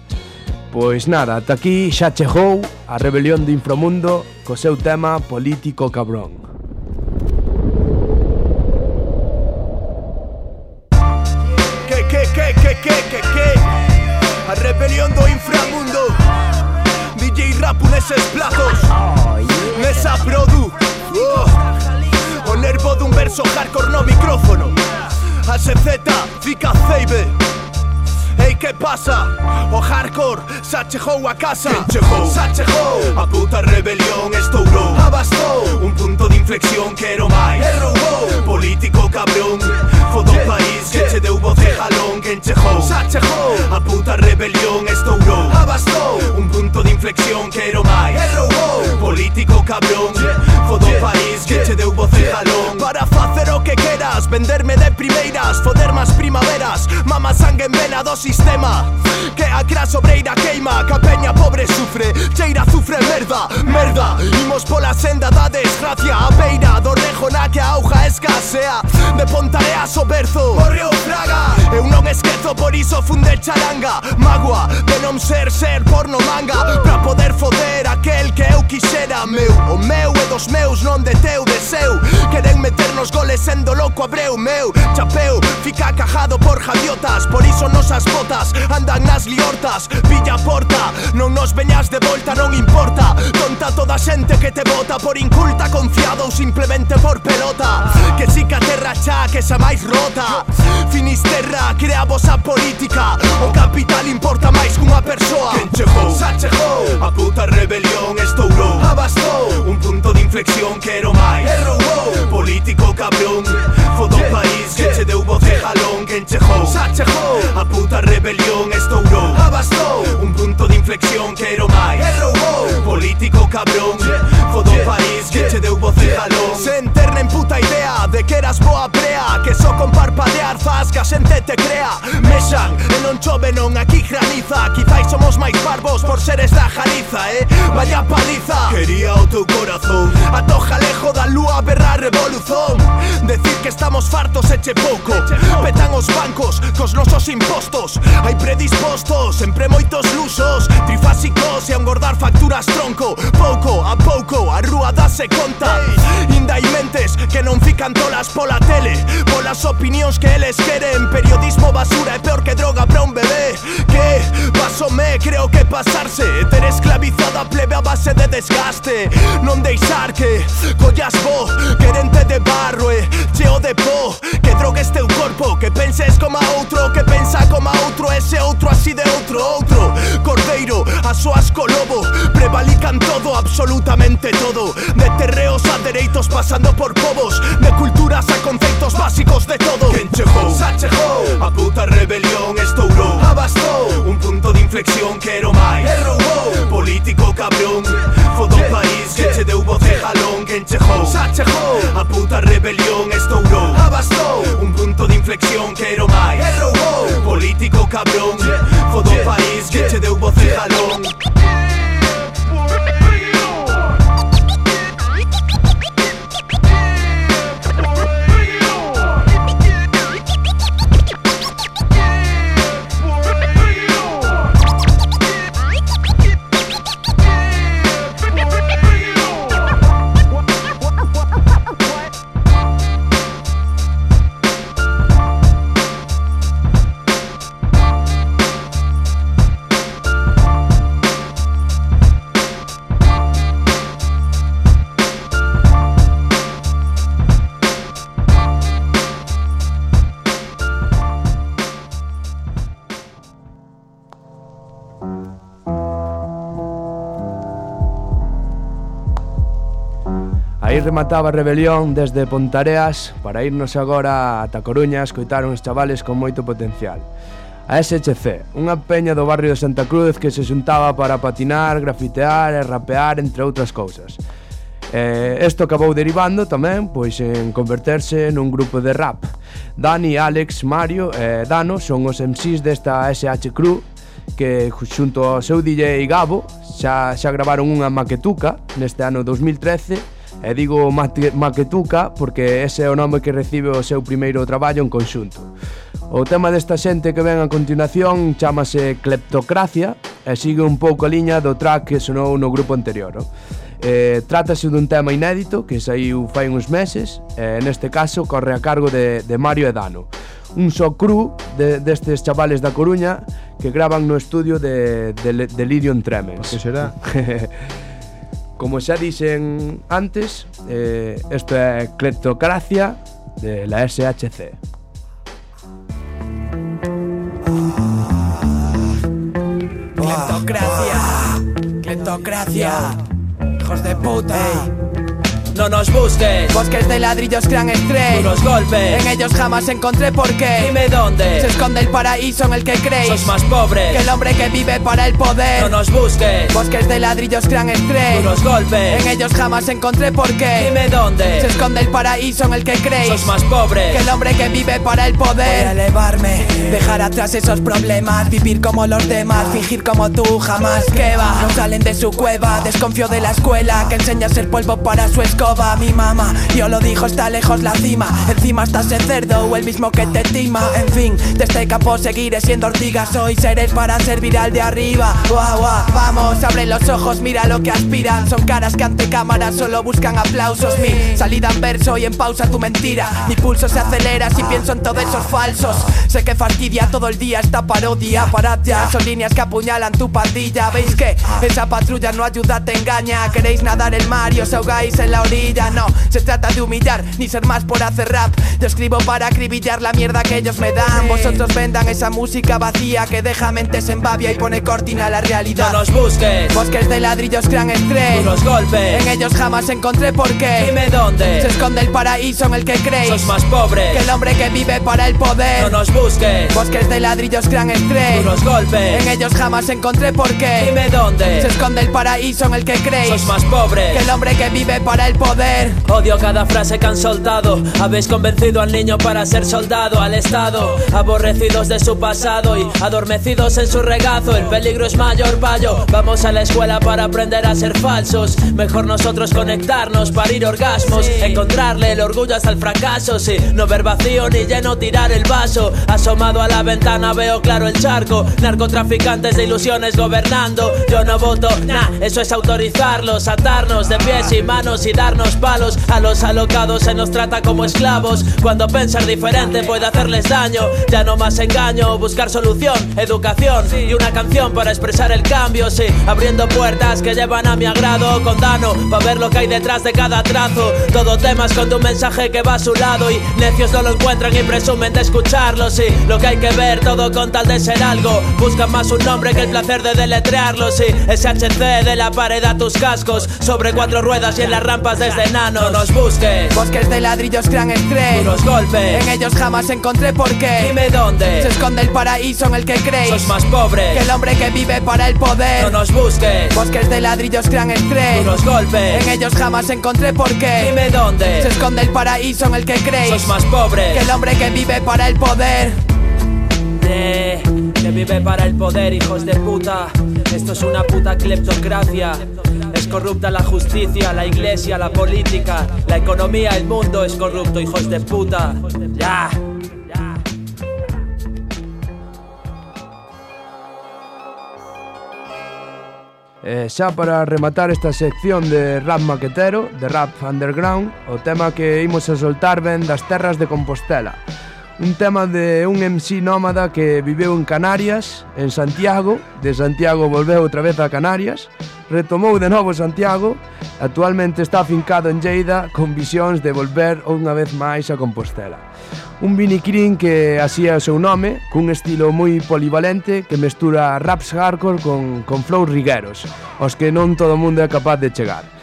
Pois nada, ata aquí xa chegou a rebelión do inframundo co seu tema Político Cabrón. campo neses plazos. Mesa produ. Oh. O nervo dun verso hardcore no micrófono. A seceta, fica ceibe Ei, que pasa? O hardcore xa chegou a casa. Quen chegou? Xa chegou A puta rebelión estourou Abastou Un punto de inflexión quero máis E roubou Político cabrón. Fodo yeah, país yeah, que che deu voz de jalón Quen chegou? Xa chegou A puta rebelión estourou Abastou Un punto de inflexión quero máis E roubou Político cabrón. Yeah. Fodo país que che deu voce jalón Para facer o que queras, venderme de primeiras foder más primaveras, mama sangue en vena do sistema Que a cras obreira queima, que a peña pobre sufre Cheira azufre merda, merda. Imos pola senda da desgracia A beira do rejo na que a auja escasea. De pontareas o berzo, correu fraga. Eu non esquezo, por iso funde charanga. Magua, de non ser ser porno manga. Pra poder foder aquel que eu quixera Meu, o meu e dos meus meus, non de teu deseu Queren meternos goles sendo loco abreu meu. Chapeu, fica cajado por javiotas Por iso nosas botas andan nas liortas. Pilla a porta, non nos veñas de volta, non importa. Tonta toda xente que te vota por inculta, confiado ou simplemente por pelota. Que si terra xa, que xa máis rota. Finisterra crea vos a política. O capital importa máis cunha persoa. Quen chegou, xa chegou. A puta rebelión estourou. Abastou. Un punto de inflexión Quero máis, errou. Político cabrón, fodo país Que che. deu voce jalón. Quen chegou, xa chegou. A puta rebelión estourou. Abastou. Un punto de inflexión Quero máis, errou. Político cabrón, fodo país Que che. deu voce jalón. Se enterna en puta idea de que eras boa prea Que só con parpadear faz que a xente te crea. Mexan e non chove non aquí graniza Quizáis somos máis parvos por seres da jariza, eh? Vaya paliza. Quería o teu corazón Atoja lejos da lúa berra revolución. Decir que estamos fartos eche pouco Petan os bancos cos nosos impostos. Hai predispostos, sempre moitos lusos. Trifásicos e a engordar facturas tronco. Pouco a pouco a rúa dase conta. Inda hai mentes que non fican tolas pola tele Polas opinións que eles queren. Periodismo basura é peor que droga para un bebé. Que pasome, creo que pasarse Ter esclavizada plebe a base de desgaste. Non deixar que collas bo Querente de barro e cheo de po. Que drogues teu corpo, que penses como outro Que pensa como outro, ese outro así de outro Outro. Cordeiro, as súas colobo Prevalican todo, absolutamente todo. De terreos a dereitos pasando por povos De culturas e conceptos básicos de todo. Quen chegou, xa chegou, a puta rebelión estourou Abastou, un punto de inflexión quero máis E roubou, político cabrón. Fodo yeah, país yeah, que che. deu voce jalón. Quen chegou, xa chegou, a puta rebelión estourou Abastou, un punto de inflexión quero máis E roubou, político cabrón. Fodo yeah, país que che. deu voce jalón. remataba a rebelión desde Pontareas para irnos agora ata Coruña escoitar uns chavales con moito potencial. A SHC, unha peña do barrio de Santa Cruz que se xuntaba para patinar, grafitear e rapear, entre outras cousas. Eh, isto acabou derivando tamén pois en converterse nun grupo de rap. Dani, Alex, Mario e Dano son os MCs desta SH Crew que xunto ao seu DJ Gabo xa, xa gravaron unha maquetuca neste ano 2013 E digo Maquetuca porque ese é o nome que recibe o seu primeiro traballo en conxunto. O tema desta xente que ven a continuación chamase Cleptocracia e sigue un pouco a liña do track que sonou no grupo anterior. No? Eh, trátase dun tema inédito que saiu fai uns meses e eh, neste caso corre a cargo de, de Mario Edano un só cru de, destes chavales da Coruña que graban no estudio de, de, de Lirion Tremens. Por que será? Como xa dixen antes, eh, isto é Cleptocracia de la SHC. Cleptocracia. Cleptocracia. Hijos de puta. No nos busques. Bosques de ladrillos crean estrés. Unos golpes. En ellos jamás encontré por qué. Dime dónde. Se esconde el paraíso en el que creéis. Sos más pobre. Que el hombre que vive para el poder. No nos busques. Bosques de ladrillos crean estrés. Unos golpes. En ellos jamás encontré por qué. Dime dónde. Se esconde el paraíso en el que creéis. Sos más pobre. Que el hombre que vive para el poder. Voy a elevarme. Dejar atrás esos problemas. Vivir como los demás. Fingir como tú jamás. Que va. No salen de su cueva. Desconfío de la escuela. Que enseña a ser polvo para su Mi mamá. Yo lo dijo, está lejos la cima. Encima está ese cerdo o el mismo que te tima. En fin, de este capo seguiré siendo ortiga. Soy seres para servir al de arriba. Guau, guau. Vamos, abre los ojos, mira lo que aspiran. Son caras que ante cámara solo buscan aplausos. Mi salida en verso y en pausa tu mentira. Mi pulso se acelera si pienso en todos esos falsos. Sé que fastidia todo el día esta parodia. Parad ya, son líneas que apuñalan tu pandilla. ¿Veis que esa patrulla no ayuda, te engaña? Queréis nadar el mar y os ahogáis en la orilla. No, se trata de humillar, ni ser más por hacer rap. Yo escribo para acribillar la mierda que ellos me dan. Vosotros vendan esa música vacía que deja mentes en babia y pone cortina a la realidad. No nos busques. Bosques de ladrillos crean estrés. Unos golpes. En ellos jamás encontré por qué. Dime dónde. Se esconde el paraíso en el que creéis. Sos más pobre. Que el hombre que vive para el poder. No nos busques. Bosques de ladrillos crean estrés. Unos golpes. En ellos jamás encontré por qué. Dime dónde. Se esconde el paraíso en el que creéis. Sos más pobre. Que el hombre que vive para el poder. Odio cada frase que han soltado. Habéis convencido al niño para ser soldado, al Estado. Aborrecidos de su pasado y adormecidos en su regazo. El peligro es mayor, payo. Vamos a la escuela para aprender a ser falsos. Mejor nosotros conectarnos para ir orgasmos. Encontrarle el orgullo hasta el fracaso. Sí, no ver vacío ni lleno, tirar el vaso. Asomado a la ventana veo claro el charco. Narcotraficantes de ilusiones gobernando. Yo no voto, nah, eso es autorizarlos. Atarnos de pies y manos y darnos palos. A los alocados se nos trata como esclavos. Cuando pensar diferente puede hacerles daño. Ya no más engaño, buscar solución, educación y una canción para expresar el cambio. Sí, abriendo puertas que llevan a mi agrado. Con Dano, para ver lo que hay detrás de cada trazo. Todo temas con tu mensaje que va a su lado. Y necios no lo encuentran y presumen de escucharlo. Sí, lo que hay que ver, todo con tal de ser algo. Buscan más un nombre que el placer de deletrearlo. Sí, SHC de la pared a tus cascos. Sobre cuatro ruedas y en las rampas desde enano. No nos busques. Bosques de ladrillos crean estrés. Unos golpes. En ellos jamás encontré por qué. Dime dónde. Se esconde el paraíso en el que creéis. Sos más pobre. Que el hombre que vive para el poder. No nos busques. Bosques de ladrillos crean estrés. Unos golpes. En ellos jamás encontré por qué. Dime dónde. Se esconde el paraíso en el que creéis. Sos más pobre. Que el hombre que vive para el poder. De, que vive para el poder, hijos de puta. Esto es una puta cleptocracia. Es corrupta la justicia, la iglesia, la política, la economía, el mundo es corrupto, hijos de puta. Ya. E xa para rematar esta sección de rap maquetero, de rap underground, o tema que imos a soltar ven das terras de Compostela. un tema de un MC nómada que viveu en Canarias, en Santiago, de Santiago volveu outra vez a Canarias, retomou de novo Santiago, actualmente está afincado en Lleida con visións de volver unha vez máis a Compostela. Un viniquirín que así é o seu nome, cun estilo moi polivalente que mestura raps hardcore con, con flows rigueros, aos que non todo o mundo é capaz de chegar.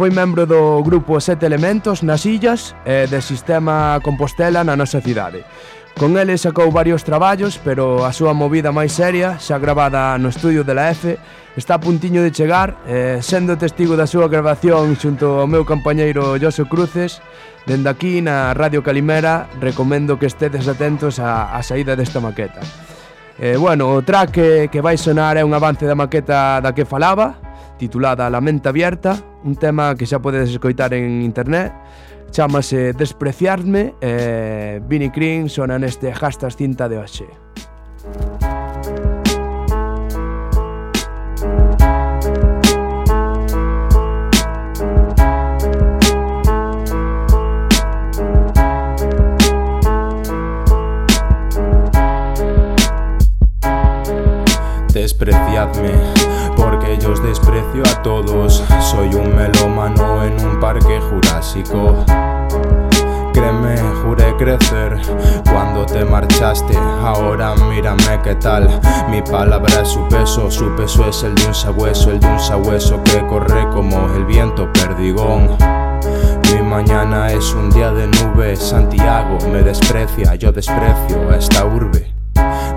Foi membro do grupo Sete Elementos nas Illas e de Sistema Compostela na nosa cidade. Con ele sacou varios traballos, pero a súa movida máis seria, xa gravada no estudio de la F, está a puntiño de chegar, eh, sendo testigo da súa grabación xunto ao meu compañeiro Joso Cruces, dende aquí na Radio Calimera recomendo que estedes atentos á, á saída desta maqueta. Eh, bueno, o track que, que vai sonar é un avance da maqueta da que falaba, titulada La mente abierta, un tema que xa podedes escoitar en internet, chamase Despreciarme e Vinnie Cream sona neste Hastas cinta de hoxe. Despreciadme, porque yo os desprecio a todos. Soy un melómano en un parque jurásico. Créeme, juré crecer cuando te marchaste. Ahora mírame qué tal. Mi palabra es su peso, su peso es el de un sabueso, el de un sabueso que corre como el viento perdigón. mañana es un día de nubes. Santiago me desprecia, yo desprecio a esta urbe.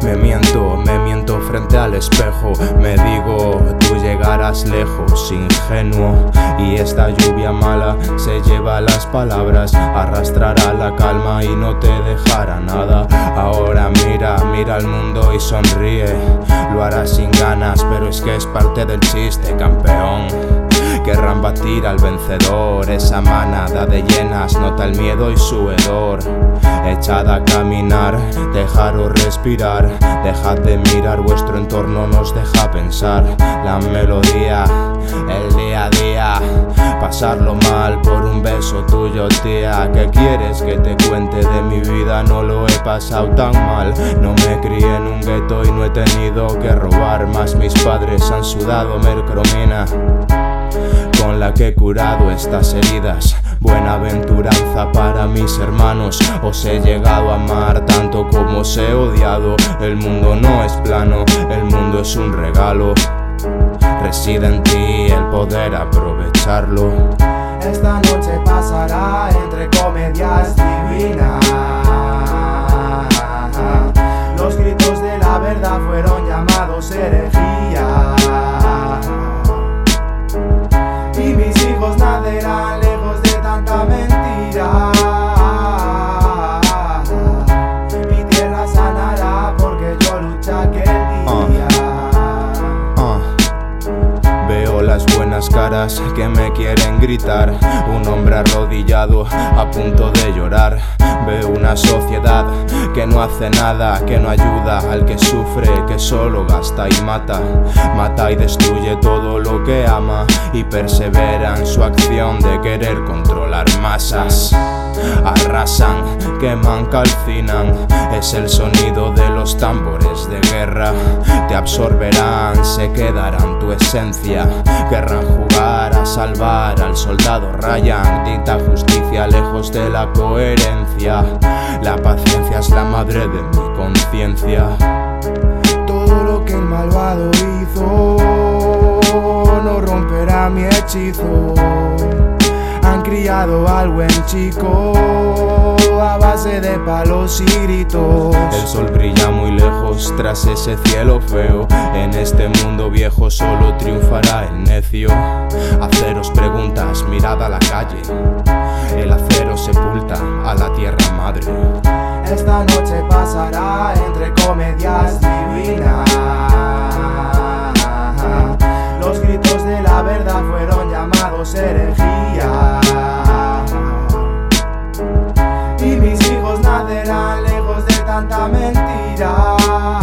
Me miento, me miento frente al espejo. Me digo, tú llegarás lejos, ingenuo. Y esta lluvia mala se lleva las palabras, arrastrará la calma y no te dejará nada. Ahora mira, mira al mundo y sonríe. Lo harás sin ganas, pero es que es parte del chiste, campeón. Querrán batir al vencedor, esa manada de llenas nota el miedo y su hedor. Echad a caminar, dejaros respirar, dejad de mirar vuestro entorno, nos deja pensar. La melodía, el día a día, pasarlo mal por un beso tuyo, tía. ¿Qué quieres que te cuente de mi vida? No lo he pasado tan mal. No me crié en un gueto y no he tenido que robar más. Mis padres han sudado mercromina con la que he curado estas heridas. Buenaventuranza para mis hermanos, os he llegado a amar tanto como os he odiado. El mundo no es plano, el mundo es un regalo. Reside en ti el poder aprovecharlo. Esta noche pasará entre comedias divinas. Los gritos de la verdad fueron llamados herejía. Dale. Las caras que me quieren gritar. Un hombre arrodillado a punto de llorar. Veo una sociedad que no hace nada, que no ayuda al que sufre, que solo gasta y mata. Mata y destruye todo lo que ama y persevera en su acción de querer controlar masas. Arrasan, queman, calcinan. Es el sonido de los tambores de guerra. Te absorberán, se quedarán tu esencia. Querrán jugar a salvar al soldado Ryan. Dicta justicia lejos de la coherencia. La paciencia es la madre de mi conciencia. Todo lo que el malvado hizo no romperá mi hechizo. Han criado al buen chico a base de palos y gritos. El sol brilla muy lejos tras ese cielo feo. En este mundo viejo solo triunfará el necio. Haceros preguntas, mirad a la calle. El acero sepulta a la tierra madre. Esta noche pasará entre comedias divinas. Los gritos de la verdad fueron llamados herejía. Nacerán lejos de tanta mentira.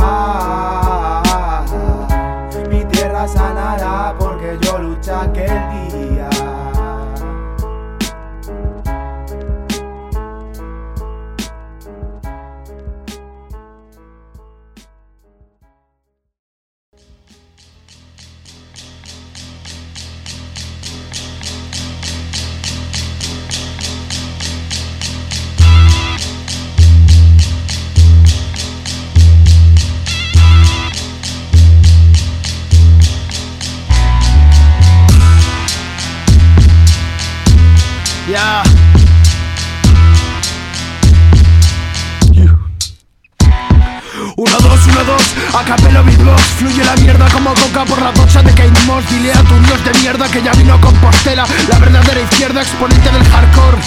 Yeah. Uno, dos, a capelo beatbox Fluye la mierda como coca por la bocha de Kate Moss. Dile a tu dios de mierda que ya vino con Compostela La verdadera izquierda exponente del hardcore.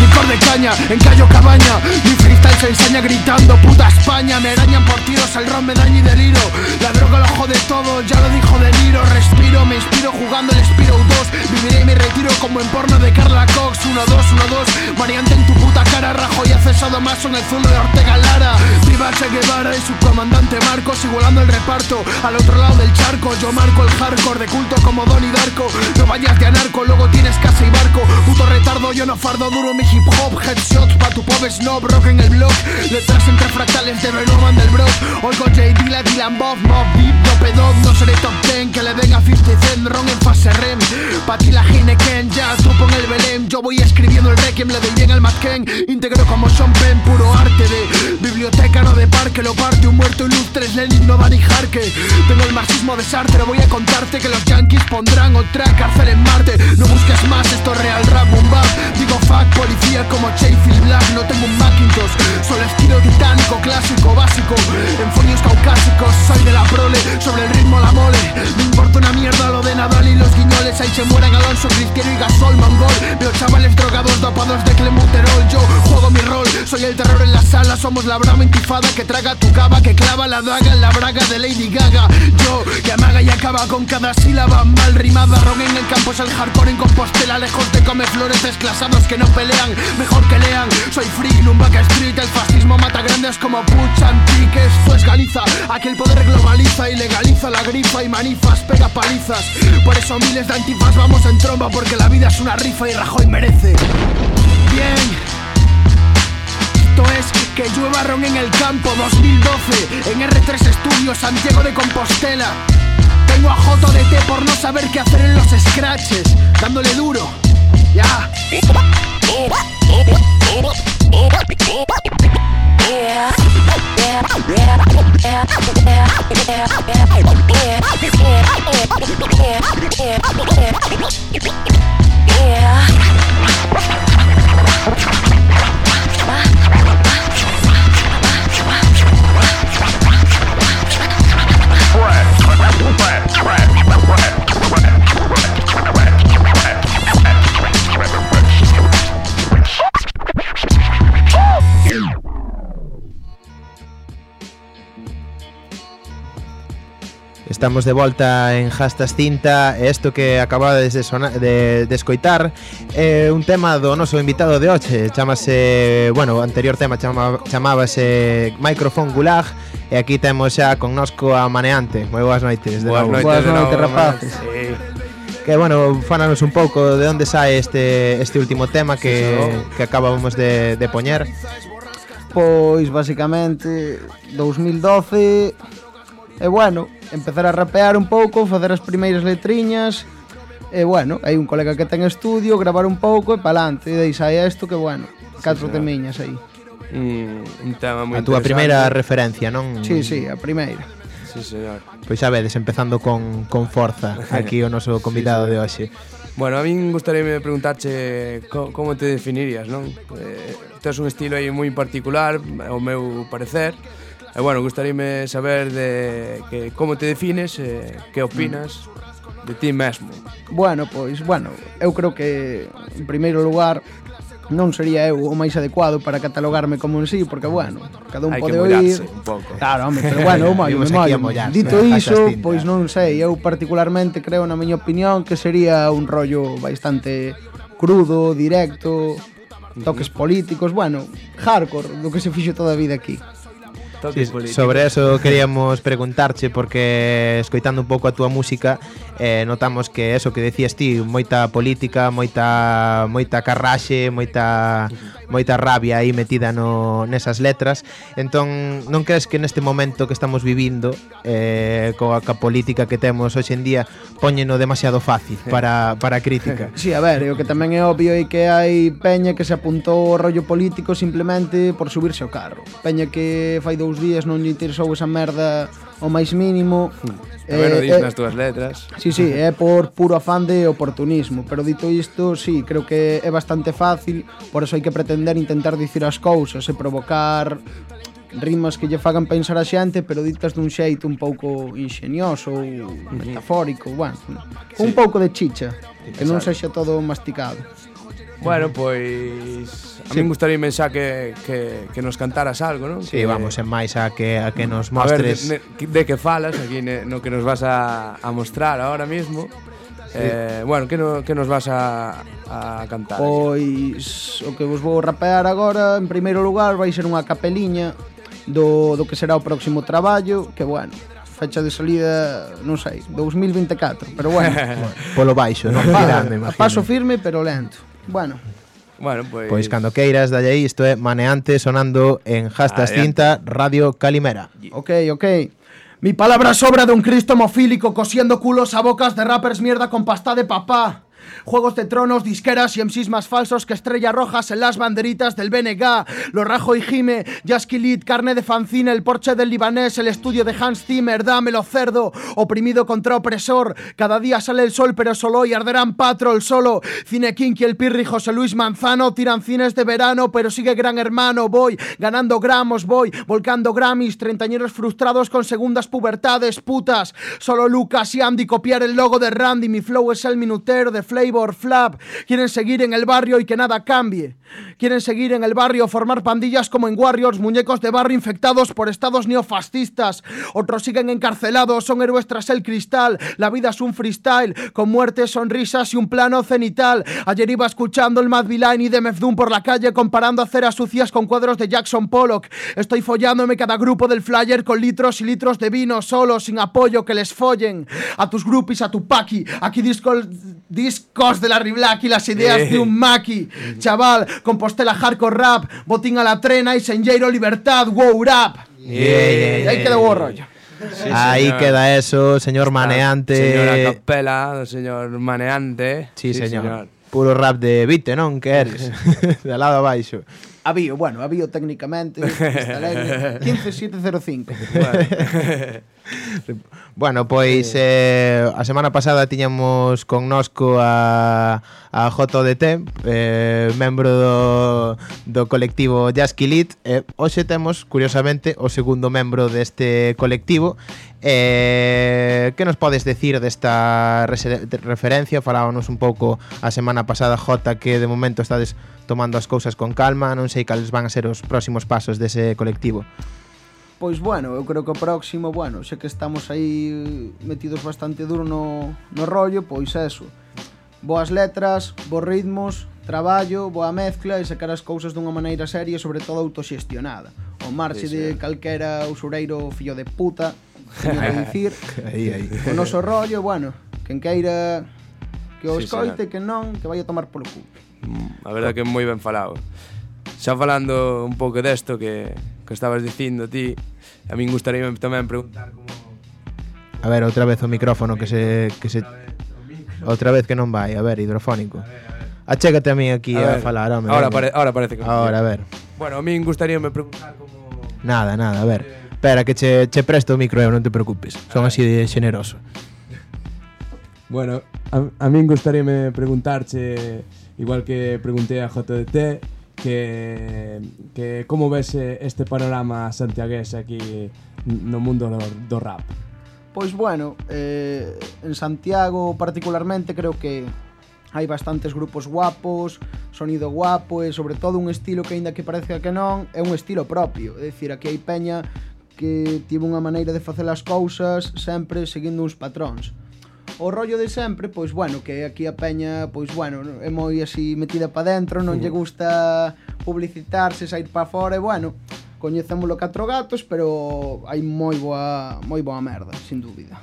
Licor de caña, en Cayo Cabaña. Mi freestyle se enseña gritando Puta España, me arañan por tiros El ron me daña y deliro. La droga lo jode todo, ya lo dijo De Niro. Respiro, me inspiro jugando el Spiro 2 Viviré y me retiro como en porno de Carla Cox. 1, 2, 1, 2 Variante en tu puta cara Rajo y accesado más en el zulo de Ortega Lara. Viva Che Guevara y su comandante Marcos igualando el reparto al otro lado del charco. Yo marco el hardcore de culto como Donnie Darko. No vayas de anarco luego tienes casa y barco. Puto retardo yo no fardo duro mi hip hop headshots pa tu pop snob rock en el blog letras entre fractales de Benoman del bro. Oigo J Dilla Dylan Bob Mob Deep no pedón no seré top 10 que le den a 50 Cent ron en fase rem. Pa ti la Heineken ya trupo en el Belém. Yo voy escribiendo el requiem le doy bien al Madken íntegro como Sean Penn puro arte de biblioteca no de parque lo parte un muerto ilustres Lenin no Van y Harke. Tengo el marxismo de Sartre, voy a contarte que los yankees pondrán otra cárcel en Marte. No busques más, esto es real rap, boom bap. Digo fuck, policía como Sheffield Black. No tengo un Macintosh, solo estilo titánico, clásico, básico. En folios caucásicos, soy de la prole, sobre el ritmo la mole. Me importa una mierda lo de Nadal y los guiñoles. Ahí se mueran Alonso, Cristiano y Gasol, mongol. Veo chavales drogados, dopados de clemuterol. Yo juego mi rol, soy el terror en la sala. Somos la brama intifada que traga tu cava, que clava la daga en la braga de Lady Gaga. Yo, que amaga y acaba con cada sílaba. Mal rimada Ron en el campo es el hardcore en Compostela. Lejos de come flores desclasados que no pelean. Mejor que lean, soy freak, un Street. El fascismo mata grandes como Puch Antique Esto es Galiza, aquí el poder globaliza Y legaliza la grifa y manifas, pega palizas. Por eso miles de antifas vamos en tromba Porque la vida es una rifa y Rajoy merece. Bien es que llueva ron en el campo 2012 En R3 Estudios Santiago de Compostela. Tengo a Joto de por no saber qué hacer en los scratches Dándole duro Ya rap, rap, rap. Estamos de volta en Jastas Cinta E isto que acabades de, sona, de, de escoitar É eh, un tema do noso invitado de hoxe Chamase, bueno, o anterior tema chama, chamábase Microphone Gulag E aquí temos xa con nosco a Maneante Moi boas noites de Boas novo. noites, boas noites, noites rapaces sí. Que, bueno, fánanos un pouco de onde sae este, este último tema que, sí. que acabamos de, de poñer Pois, basicamente, 2012 E bueno, empezar a rapear un pouco, facer as primeiras letriñas, e bueno, hai un colega que ten estudio, gravar un pouco e palante, e dei saia isto que bueno, catro sí, temiñas aí. Un, un tema moi A túa primeira referencia, non? Sí, sí, a primeira. Sí, señor. Pois xa vedes, empezando con, con forza aquí o noso convidado sí, de hoxe. Bueno, a min gustaríame preguntarche co, como te definirías, non? Eh, tes un estilo aí moi particular, ao meu parecer, E bueno, gustaríame saber de que como te defines e que opinas de ti mesmo. Bueno, pois, bueno, eu creo que en primeiro lugar non sería eu o máis adecuado para catalogarme como en sí, porque, bueno, cada un Hay pode oír... un pouco. Claro, home, pero bueno, eu mollo, me mollo. Dito iso, pois non sei, eu particularmente creo na miña opinión que sería un rollo bastante crudo, directo, toques políticos, bueno, hardcore, do que se fixo toda a vida aquí toque sí, político. Sobre eso queríamos preguntarche porque escoitando un pouco a túa música eh, notamos que eso que decías ti, moita política, moita moita carraxe, moita moita rabia aí metida no nesas letras. Entón, non crees que neste momento que estamos vivindo eh, coa ca política que temos hoxe en día poñeno demasiado fácil para, para a crítica? sí, a ver, o que tamén é obvio é que hai peña que se apuntou ao rollo político simplemente por subirse ao carro. Peña que fai dous dous días non lle interesou esa merda o máis mínimo. A ver, eh, o dis eh, nas túas letras. Sí, sí, é por puro afán de oportunismo, pero dito isto, sí, creo que é bastante fácil, por eso hai que pretender intentar dicir as cousas e provocar rimas que lle fagan pensar a xente, pero ditas dun xeito un pouco ingenioso ou metafórico, bueno, sí. un pouco de chicha, que non sexa todo masticado. Bueno, pois a sí. min gustaría pensar que, que, que nos cantaras algo, non? Sí, que, vamos, en máis a que a que nos mostres a ver, de, de que falas aquí ne, no que nos vas a, a mostrar ahora mismo. Eh, bueno, que, no, que nos vas a, a cantar? Pois o que vos vou rapear agora En primeiro lugar vai ser unha capeliña do, do que será o próximo traballo Que bueno, fecha de salida, non sei, 2024 Pero bueno, bueno. Polo baixo, non? Tirando, a paso firme pero lento Bueno, Bueno, pois... Pois cando queiras, dalle aí, isto é Maneante sonando en Jastas Adiante. Cinta Radio Calimera. ok, ok Mi palabra sobra de un Cristo hemofílico cosiendo culos a bocas de rappers mierda con pasta de papá Juegos de tronos, disqueras y MCs más falsos que estrellas rojas en las banderitas del BNG. Lo rajo y gime, Jaskilit, carne de fanzine, el porche del libanés, el estudio de Hans Zimmer, dámelo cerdo, oprimido contra opresor. Cada día sale el sol, pero solo y arderán patrol solo. Cine Kinky, el Pirri, José Luis Manzano, tiran cines de verano, pero sigue gran hermano. Voy ganando gramos, voy volcando Grammys, treintañeros frustrados con segundas pubertades, putas. Solo Lucas y Andy copiar el logo de Randy, mi flow es el minutero de Flavor Flap. Quieren seguir en el barrio y que nada cambie. Quieren seguir en el barrio, formar pandillas como en Warriors, muñecos de barrio infectados por estados neofascistas. Otros siguen encarcelados, son héroes tras el cristal. La vida es un freestyle, con muertes, sonrisas y un plano cenital. Ayer iba escuchando el Mad Villain y de Doom por la calle, comparando aceras sucias con cuadros de Jackson Pollock. Estoy follándome cada grupo del flyer con litros y litros de vino, solo, sin apoyo, que les follen. A tus groupies, a tu paki. Aquí discos, discos de la Riblack y las ideas de un maki. Chaval, Compostela Hardcore Rap, Botín a la Trena y Senjeiro Libertad, Wow Rap. Y ahí quedó buen rollo. Ahí señor. queda eso, señor Maneante. Señora Capela, señor Maneante. Sí, señor. Puro rap de Vite, non? Que eres? de lado abaixo. Había, bueno, había técnicamente, alegre, 15705. Bueno. bueno, pois eh, a semana pasada tiñamos connosco a, a JDT, eh, membro do, do colectivo Jazz Kilit. Eh, hoxe temos, curiosamente, o segundo membro deste colectivo Eh, que nos podes decir desta de referencia? Falábamos un pouco a semana pasada, Jota, que de momento estades tomando as cousas con calma, non sei cales van a ser os próximos pasos dese colectivo. Pois bueno, eu creo que o próximo, bueno, xa que estamos aí metidos bastante duro no, no rollo, pois eso. Boas letras, bons ritmos, traballo, boa mezcla e sacar as cousas dunha maneira seria, sobre todo autoxestionada. O marche sí, sí. de calquera usureiro fillo de puta que dicir aí, aí. o noso rollo, bueno, quen queira que o sí, escoite, que non, que vai a tomar polo cu. A verdade que é moi ben falado. Xa falando un pouco desto que, que estabas dicindo ti, a min gustaría tamén preguntar como... A ver, outra vez o micrófono que se... Que se... Outra vez que non vai, a ver, hidrofónico. A ver, a ver. Achégate a mí aquí a, a ver, falar, home. Ahora, pare, ahora parece que... Ahora, a ver. Bueno, a min gustaría me preguntar como... Nada, nada, a ver. Eh, Espera, que che, che presto o micro eu, non te preocupes. Son así de xeneroso. Bueno, a, a min gustaríame preguntarche, igual que pregunté a JDT, que, que como ves este panorama santiagués aquí no mundo do, do rap? Pois bueno, eh, en Santiago particularmente creo que hai bastantes grupos guapos, sonido guapo e sobre todo un estilo que aínda que parezca que non, é un estilo propio, é dicir, aquí hai peña que tivo unha maneira de facer as cousas sempre seguindo uns patróns. O rollo de sempre, pois bueno, que aquí a peña, pois bueno, é moi así metida pa dentro, non lle gusta publicitarse, sair pa fora, e bueno, coñecémolo catro gatos, pero hai moi boa moi boa merda, sin dúbida.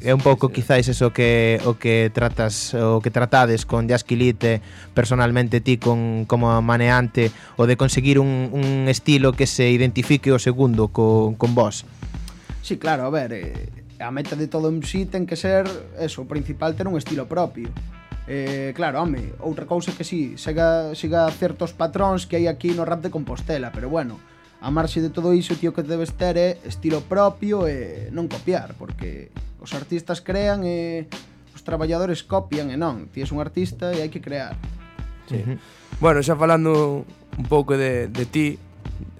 É un pouco sí, quizáis eso que o que tratas o que tratades con Jazz personalmente ti con como maneante o de conseguir un, un estilo que se identifique o segundo con, con vos. Sí, claro, a ver, eh, a meta de todo MC ten que ser eso, o principal ter un estilo propio. Eh, claro, home, outra cousa que sí, siga, siga certos patróns que hai aquí no rap de Compostela, pero bueno, a marxe de todo iso, tío, que debes ter é estilo propio e non copiar, porque os artistas crean e os traballadores copian e non. Ti és un artista e hai que crear. Sí. Uh -huh. Bueno, xa falando un pouco de, de ti,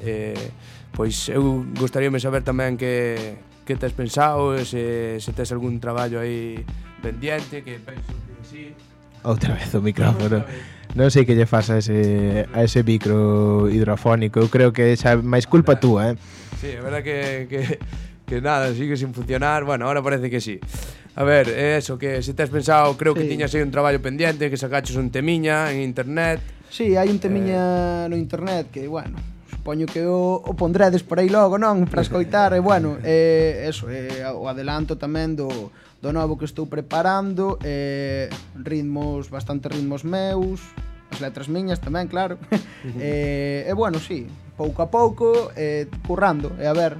eh, pois eu gostaríame saber tamén que, que tes pensado, se, se tes algún traballo aí pendiente, que penso que sí. Outra vez o micrófono. Outra vez. Non sei que lle faz a ese, a ese micro hidrofónico. Eu creo que xa máis culpa túa, eh? Sí, é verdad que, que, que nada, sigue sin funcionar. Bueno, ahora parece que sí. A ver, eso, que se te has pensado, creo sí. que tiñas aí un traballo pendiente, que sacaches un temiña en internet. Sí, hai un temiña eh... no internet que, bueno, supoño que o, o pondredes por aí logo, non? Para escoitar, e bueno, eh, eso, eh, o adelanto tamén do, do novo que estou preparando, eh, ritmos, bastante ritmos meus, as letras miñas tamén, claro. eh, e bueno, sí, pouco a pouco, eh, currando, e a ver,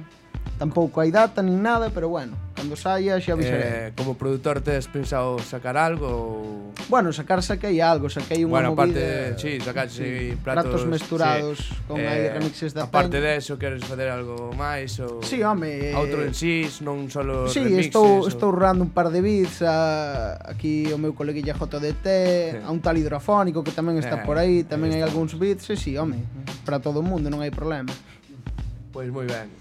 tampouco hai data nin nada, pero bueno, Cando saia xa avisarei. Eh, como produtor tes pensado sacar algo? Ou... Bueno, sacar saquei algo, saquei unha bueno, movida. Bueno, aparte, sí, sacaxe sí, platos, platos mesturados sí. con eh, aí remixes da Aparte de eso, queres facer algo máis ou Sí, home. Eh, outro en sí, non solo sí, remixes. Sí, estou ou... estou rurando un par de beats a, aquí o meu coleguilla JDT, a un tal hidrofónico que tamén está eh, por aí, tamén hai algúns beats, e sí, home, para todo o mundo non hai problema. Pois pues moi ben.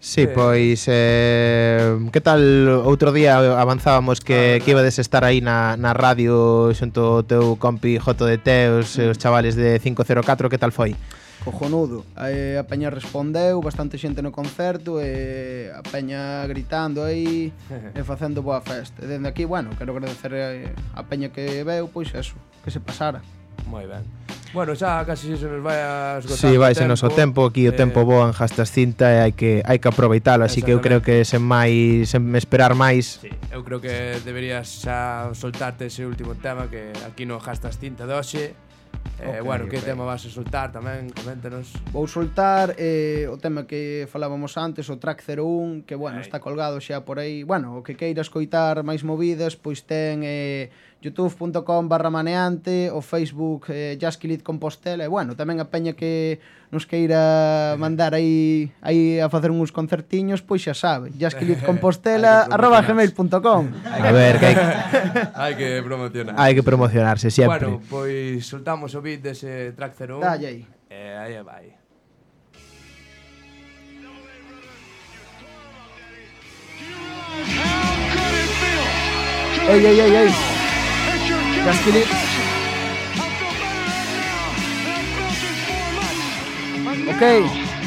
Sí, eh... pois eh, que tal outro día avanzábamos que, ah. que ibades estar aí na, na radio xunto o teu compi Joto de Teos e os mm. chavales de 504, que tal foi? Cojonudo, eh, a peña respondeu, bastante xente no concerto e eh, a peña gritando aí e facendo boa festa. E dende aquí, bueno, quero agradecer a, a peña que veu, pois eso, que se pasara. Moi ben. Bueno, xa casi se nos vai a esgotar Sí, vai se nos o tempo, aquí eh... o tempo voa en jastas cinta e hai que hai que aproveitalo, así que eu creo que sen máis sen esperar máis. Sí, eu creo que deberías xa soltarte ese último tema que aquí no jastas cinta de hoxe. Eh, okay, bueno, que okay. tema vas a soltar tamén? Coméntanos. Vou soltar eh, o tema que falábamos antes, o track 01, que, bueno, Ahí. está colgado xa por aí. Bueno, o que queira escoitar máis movidas, pois ten eh, youtube.com barra maneante o facebook eh, Jazz Compostela e bueno, tamén a peña que nos queira mandar aí aí a facer uns concertiños pois xa sabe, jazzkilitcompostela arroba gmail.com A ver, que hai hai que promocionar. Hai que promocionarse sempre Bueno, pois soltamos o beat dese track 01 Dalle aí. E aí vai. Ei, ei, ei, ei Tranquilito. Ok.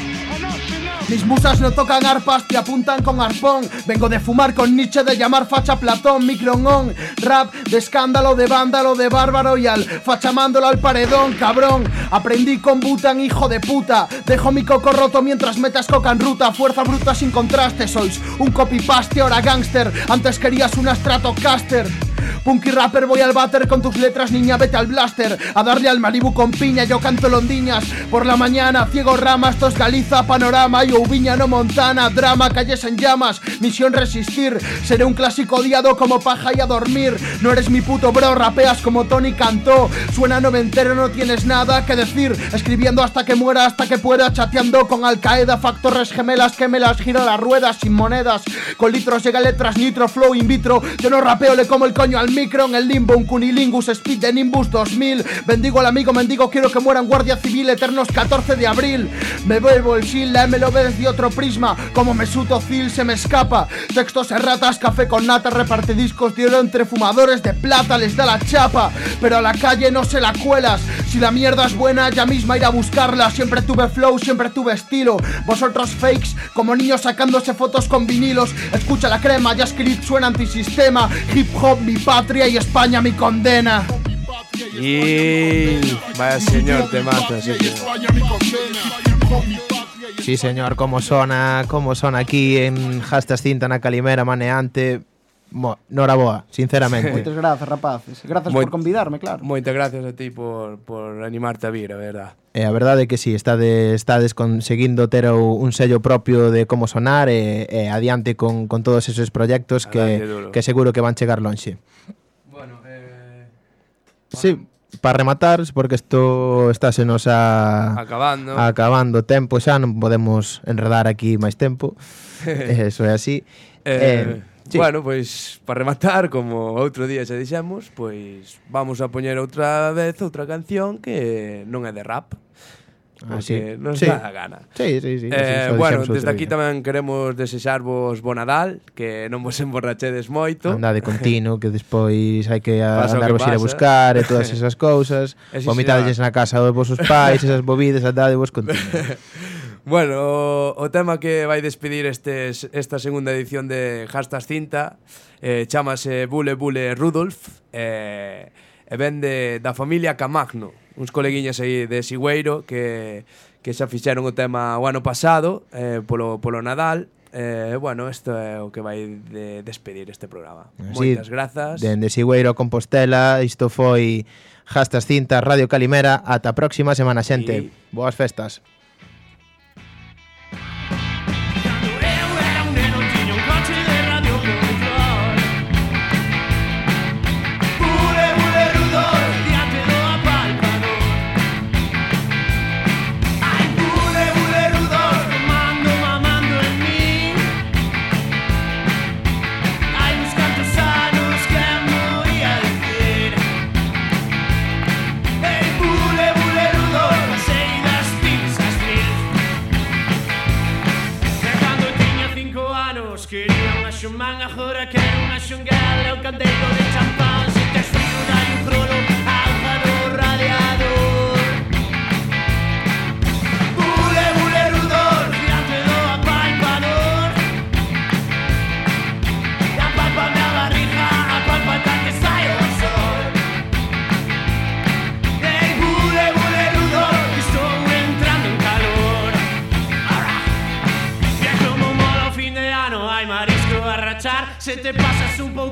Mis musas no tocan arpas, te apuntan con arpón. Vengo de fumar con Nietzsche, de llamar facha Platón, micronón. Rap de escándalo, de vándalo, de bárbaro y al fachamándolo al paredón, cabrón. Aprendí con Butan, hijo de puta. Dejo mi coco roto mientras metas coca en ruta. Fuerza bruta sin contraste, sois un copy-paste, ahora gangster. Antes querías un Stratocaster. Punky rapper, voy al váter con tus letras, niña, vete al blaster. A darle al Malibu con piña, yo canto londiñas. Por la mañana, ciego rama, esto es Galiza, panorama. Yo Viña, no Montana, drama, calles en llamas. Misión resistir, seré un clásico odiado como paja y a dormir. No eres mi puto bro, rapeas como Tony cantó. Suena noventero, no tienes nada que decir. Escribiendo hasta que muera, hasta que pueda. Chateando con Al Qaeda, factores gemelas que me las giro las ruedas sin monedas. Con litros llega letras, nitro, flow in vitro. Yo no rapeo, le como el coño al micro en el limbo. Un cunilingus, speed de Nimbus 2000. Bendigo al amigo, mendigo, quiero que mueran guardia civil. Eternos 14 de abril. Me vuelvo el shield, la MLB desde otro prisma. Como me suto Zil se me escapa. Textos erratas, café con nata, reparte discos de oro entre fumadores de plata, les da la chapa. Pero a la calle no se la cuelas. Si la mierda es buena, ya misma ir a buscarla. Siempre tuve flow, siempre tuve estilo. Vosotros fakes, como niños sacándose fotos con vinilos. Escucha la crema, ya suena antisistema. Hip hop, mi patria y España mi condena. Y vaya señor te mata, sí, señor. Sí, señor, como sona, como sona aquí en Jastas Cinta na Calimera Maneante. Mo, noraboa, sinceramente. Moitas grazas, rapaces. Grazas Moit, por convidarme, claro. Moitas gracias a ti por, por animarte a vir, a verdad. E a verdade é que si, sí, estades, estades conseguindo ter o, un sello propio de como sonar e, e adiante con, con todos esos proxectos que, que seguro que van chegar lonxe. Bueno, eh, Sí, para rematar, porque isto está se nos a, acabando. acabando tempo xa, non podemos enredar aquí máis tempo. Eso é así. eh, eh, sí. Bueno, pois para rematar, como outro día xa dixemos, pois vamos a poñer outra vez outra canción que non é de rap. Ah, Así. Nos sí. dá a gana. Sí, sí, sí. Eh, bueno, desde aquí día. tamén queremos desexarvos bo Nadal, que non vos emborrachedes moito. Andade continuo, que despois hai que andarvos ir a buscar e todas esas cousas. Es Vomitadelles na casa dos vosos pais, esas bobidas, andade vos continuo. Bueno, o tema que vai despedir este, esta segunda edición de Hastas Cinta eh, chamase Bule Bule Rudolf eh, e vende da familia Camagno uns coleguiñas aí de Sigüeiro que, que xa fixeron o tema o ano pasado eh, polo, polo Nadal Eh, bueno, isto é o que vai de despedir este programa. Eh, sí, Moitas grazas. Dende Sigüeiro a Compostela, isto foi Jastas Cintas, Radio Calimera. Ata a próxima semana, xente. Boas festas. a huracán, a xungala, o canteiro de champán te pasas un poco